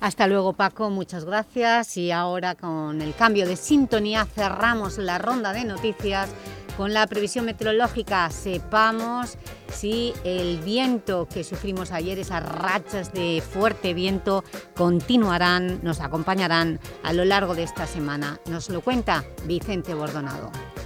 Hasta luego, Paco. Muchas gracias. Y ahora, con el cambio de sintonía, cerramos la ronda de noticias con la previsión meteorológica sepamos si el viento que sufrimos ayer, esas rachas de fuerte viento, continuarán, nos acompañarán a lo largo de esta semana. Nos lo cuenta Vicente Bordonado.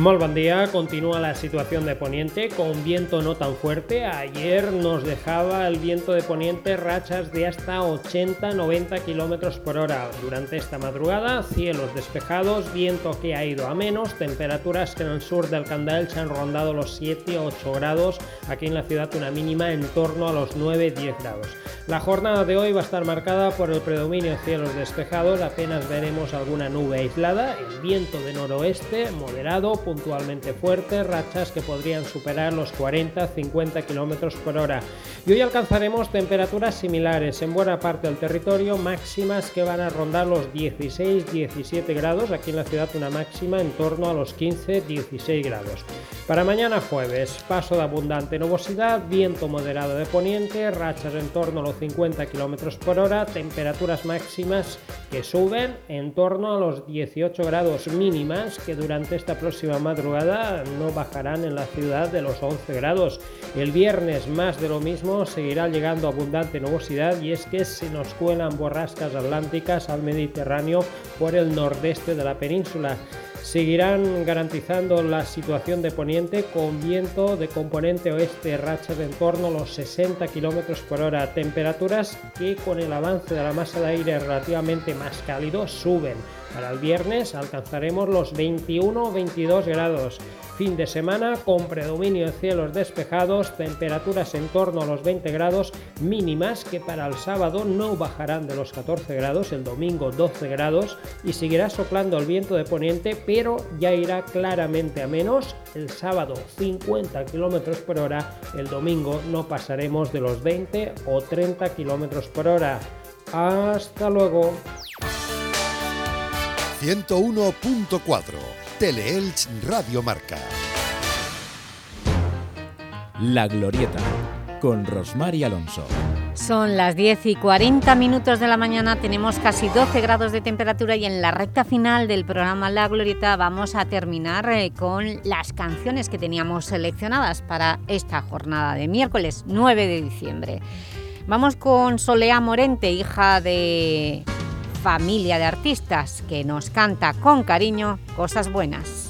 Muy buen día, continúa la situación de Poniente con viento no tan fuerte. Ayer nos dejaba el viento de Poniente rachas de hasta 80-90 km por hora. Durante esta madrugada, cielos despejados, viento que ha ido a menos, temperaturas que en el sur del Candel se han rondado los 7-8 grados, aquí en la ciudad una mínima en torno a los 9-10 grados. La jornada de hoy va a estar marcada por el predominio de cielos despejados, apenas veremos alguna nube aislada, el viento de noroeste moderado, puntualmente fuerte, rachas que podrían superar los 40-50 km por hora. Y hoy alcanzaremos temperaturas similares en buena parte del territorio, máximas que van a rondar los 16-17 grados, aquí en la ciudad una máxima en torno a los 15-16 grados. Para mañana jueves, paso de abundante nubosidad, viento moderado de poniente, rachas en torno a los 50 km por hora, temperaturas máximas que suben en torno a los 18 grados mínimas que durante esta próxima madrugada no bajarán en la ciudad de los 11 grados. El viernes más de lo mismo seguirá llegando abundante nubosidad y es que se nos cuelan borrascas atlánticas al Mediterráneo por el nordeste de la península seguirán garantizando la situación de poniente con viento de componente oeste, rachas de en torno a los 60 km por hora, temperaturas que con el avance de la masa de aire relativamente más cálido suben. Para el viernes alcanzaremos los 21-22 grados. Fin de semana con predominio de cielos despejados, temperaturas en torno a los 20 grados mínimas que para el sábado no bajarán de los 14 grados, el domingo 12 grados y seguirá soplando el viento de poniente pero ya irá claramente a menos. El sábado 50 km por hora, el domingo no pasaremos de los 20 o 30 km por hora. Hasta luego. 101.4 Teleelch Radio Marca. La Glorieta con Rosmar y Alonso. Son las 10 y 40 minutos de la mañana, tenemos casi 12 grados de temperatura y en la recta final del programa La Glorieta vamos a terminar eh, con las canciones que teníamos seleccionadas para esta jornada de miércoles 9 de diciembre. Vamos con Solea Morente, hija de familia de artistas, que nos canta con cariño cosas buenas.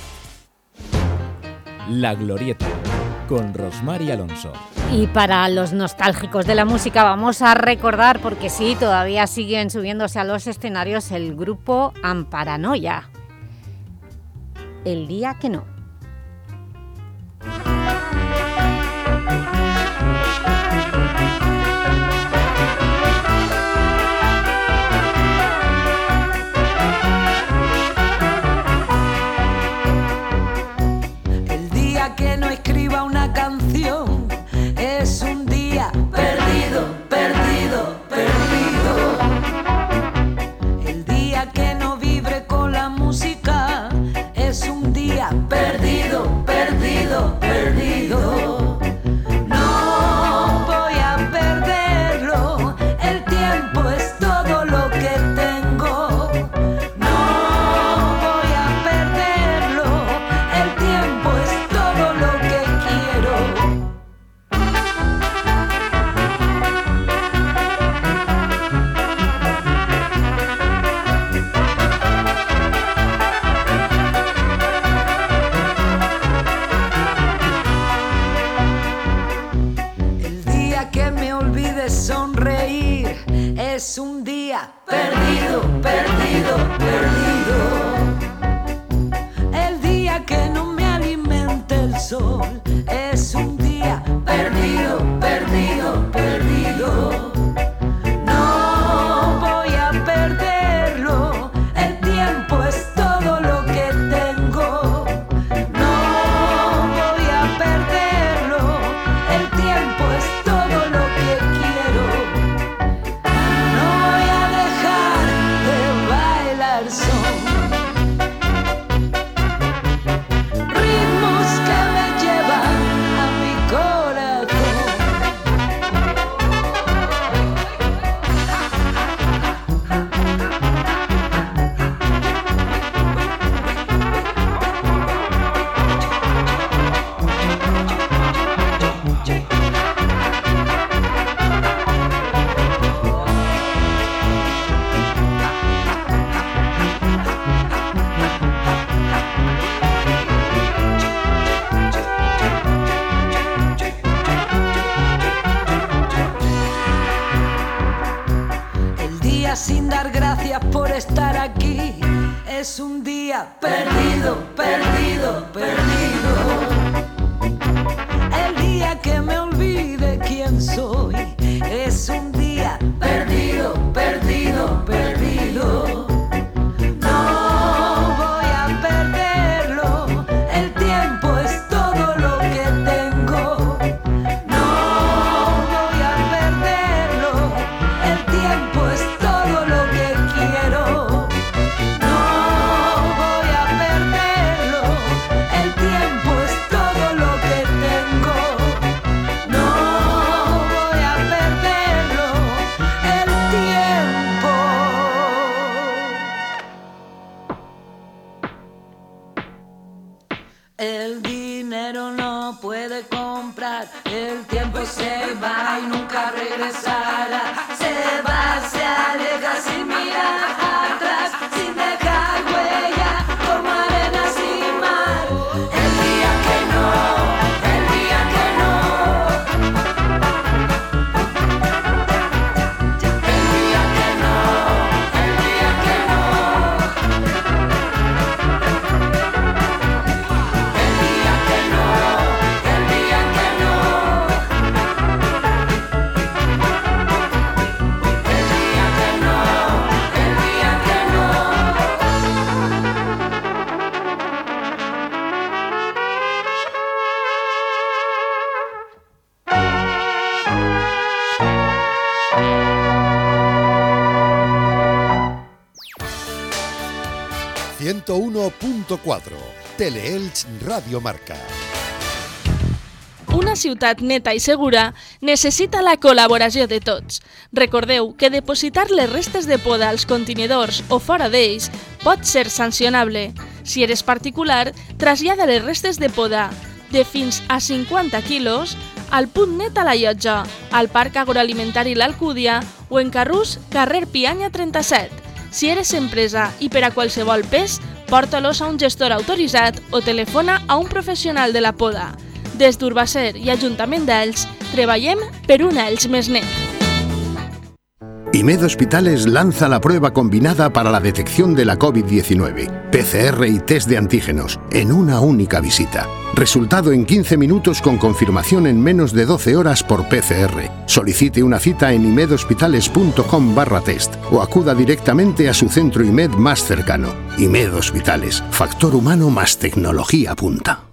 La Glorieta con Rosmar y Alonso. Y para los nostálgicos de la música vamos a recordar, porque sí, todavía siguen subiéndose a los escenarios el grupo Amparanoia. El día que no. ...101.4... Teleelch Radio Marca. Una ciutat neta i segura necessita la col·laboració de tots. Recordeu que depositar les restes de poda als contenidors o fora d'ells pot ser sancionable. Si eres particular, trasllada les restes de poda de fins a 50 quilos al punt net a la llotja, al Parc Agroalimentari L'Alcúdia o en Carrús, carrer Pianya 37. Si eres empresa i per a qualsevol pes, porta-los a un gestor autoritzat o telefona a un professional de la poda. Des d'Urbacer i Ajuntament d'Elx, treballem per un Elx més net. IMED Hospitales lanza la prueba combinada para la detección de la COVID-19, PCR y test de antígenos, en una única visita. Resultado en 15 minutos con confirmación en menos de 12 horas por PCR. Solicite una cita en imedhospitales.com barra test o acuda directamente a su centro IMED más cercano. IMED Hospitales, factor humano más tecnología punta.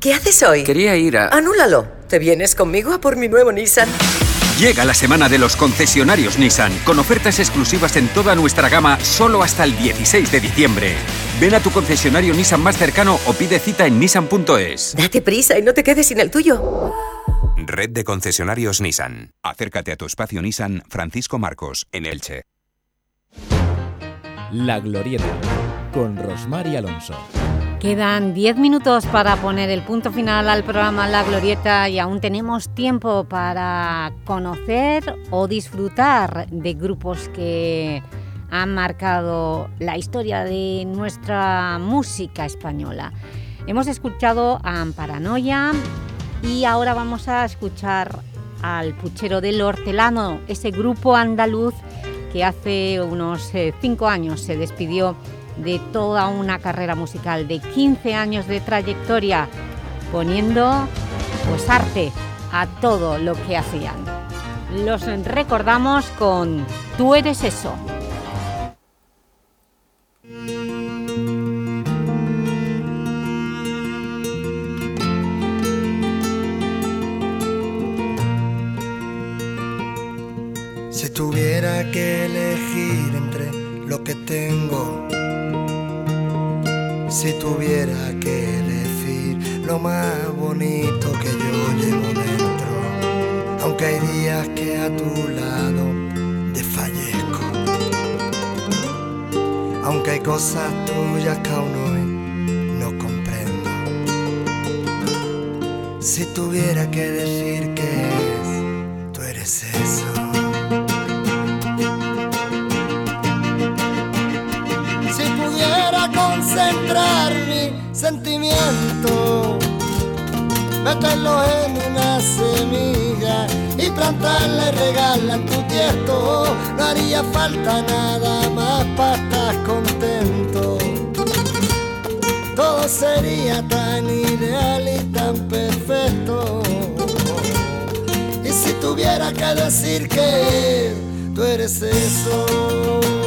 ¿Qué haces hoy? Quería ir a... Anúlalo. ¿Te vienes conmigo a por mi nuevo Nissan? Llega la semana de los concesionarios Nissan, con ofertas exclusivas en toda nuestra gama solo hasta el 16 de diciembre. Ven a tu concesionario Nissan más cercano o pide cita en nissan.es. Date prisa y no te quedes sin el tuyo. Red de concesionarios Nissan. Acércate a tu espacio Nissan Francisco Marcos, en Elche. La Glorieta, con Rosmar y Alonso. Quedan 10 minutos para poner el punto final al programa La Glorieta y aún tenemos tiempo para conocer o disfrutar de grupos que han marcado la historia de nuestra música española. Hemos escuchado a Amparanoia y ahora vamos a escuchar al Puchero del Hortelano, ese grupo andaluz que hace unos 5 años se despidió de toda una carrera musical de 15 años de trayectoria, poniendo pues arte a todo lo que hacían. Los recordamos con Tú eres eso. Si tuviera que elegir entre lo que tengo, si tuviera que decir lo más bonito que yo llevo dentro, aunque hay días que a tu lado desfallezco, aunque hay cosas tuyas que aún hoy no comprendo, si tuviera que decir que es, tú eres eso. Meterlo en una semilla y plantarla y regarla en tu tiesto, no haría falta nada más para estar contento. Todo sería tan ideal y tan perfecto. Y si tuviera que decir que tú eres eso.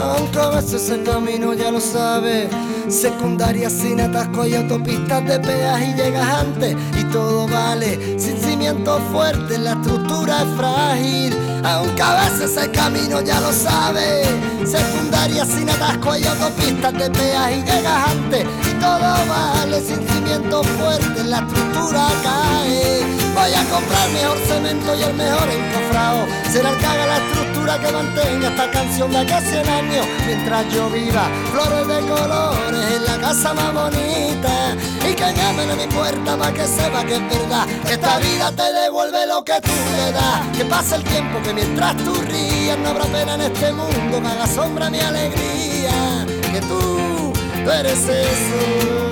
Aunque a veces el camino ya lo sabes Secundaria sin atasco y autopistas de peaje y llegas antes. Y todo vale sin cimiento fuerte, la estructura es frágil. Aunque a veces el camino ya lo sabes Secundaria sin atasco y autopistas de peaje y llegas antes. Y todo vale sin cimiento fuerte, la estructura cae. Voy a comprar mejor cemento y el mejor encofrado. Será el que haga la estructura que mantenga esta canción de acá 100 años Mientras yo viva, flores de colores en la casa más bonita Y que llamen a mi puerta para que sepa que es verdad Que esta vida te devuelve lo que tú le das Que pase el tiempo que mientras tú rías No habrá pena en este mundo que haga sombra mi alegría Que tú, tú eres eso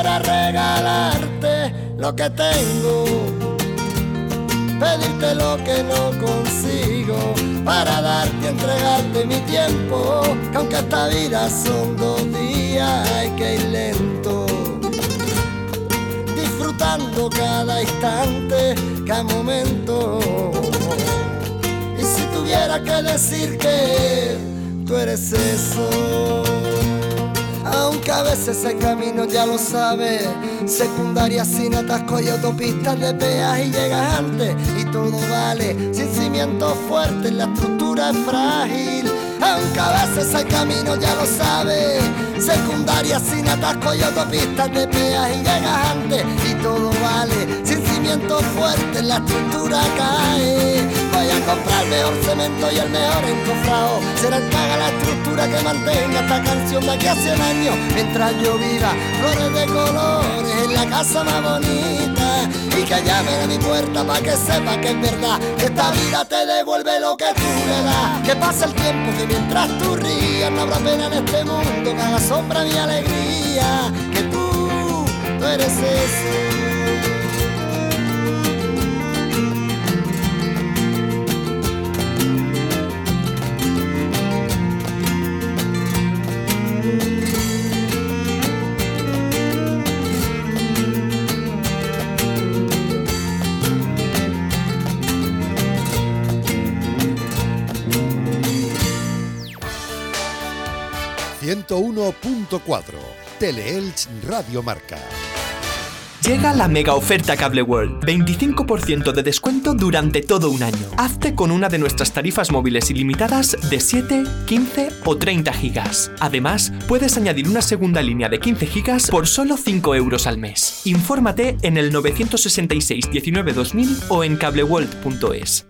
pudiera regalarte lo que tengo, pedirte lo que no consigo, para darte y entregarte mi tiempo, que aunque esta vida son dos días, hay que ir lento, disfrutando cada instante, cada momento. Y si tuviera que decir que tú eres eso. Aunque a veces el camino ya lo sabes Secundaria sin atasco y autopistas de peaje y llegas antes. Y todo vale sin cimientos fuertes, la estructura es frágil. Aunque a veces el camino ya lo sabes Secundaria sin atasco y autopistas de peaje y llegas antes. Y todo vale sin cimientos fuertes, la estructura cae comprar mejor cemento y el mejor encofrado. Será el haga la estructura que mantenga esta canción de aquí a 100 años. Mientras yo viva, flores de colores en la casa más bonita. Y que llamen a mi puerta para que sepa que es verdad. Que esta vida te devuelve lo que tú le das. Que pasa el tiempo que mientras tú rías No habrá pena en este mundo que haga sombra mi alegría. Que tú, tú eres eso 101.4 Teleelch Radio Marca. Llega la mega oferta Cable World. 25% de descuento durante todo un año. Hazte con una de nuestras tarifas móviles ilimitadas de 7, 15 o 30 gigas. Además, puedes añadir una segunda línea de 15 gigas por solo 5 euros al mes. Infórmate en el 966 19 2000 o en cableworld.es.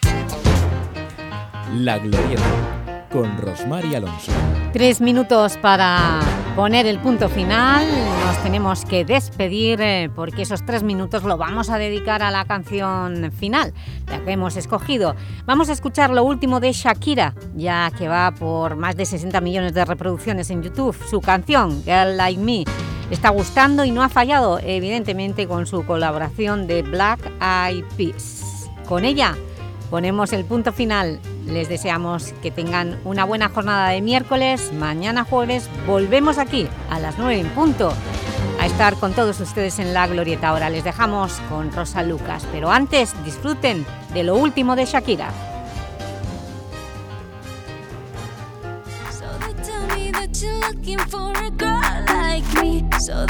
La Glorieta, con Rosmar Alonso. Tres minutos para poner el punto final. Nos tenemos que despedir eh, porque esos tres minutos lo vamos a dedicar a la canción final, la que hemos escogido. Vamos a escuchar lo último de Shakira, ya que va por más de 60 millones de reproducciones en YouTube. Su canción, Girl Like Me, está gustando y no ha fallado, evidentemente, con su colaboración de Black Eyed Peas. Con ella ponemos el punto final. Les deseamos que tengan una buena jornada de miércoles. Mañana jueves volvemos aquí a las 9 en punto a estar con todos ustedes en La Glorieta. Ahora les dejamos con Rosa Lucas, pero antes disfruten de lo último de Shakira. So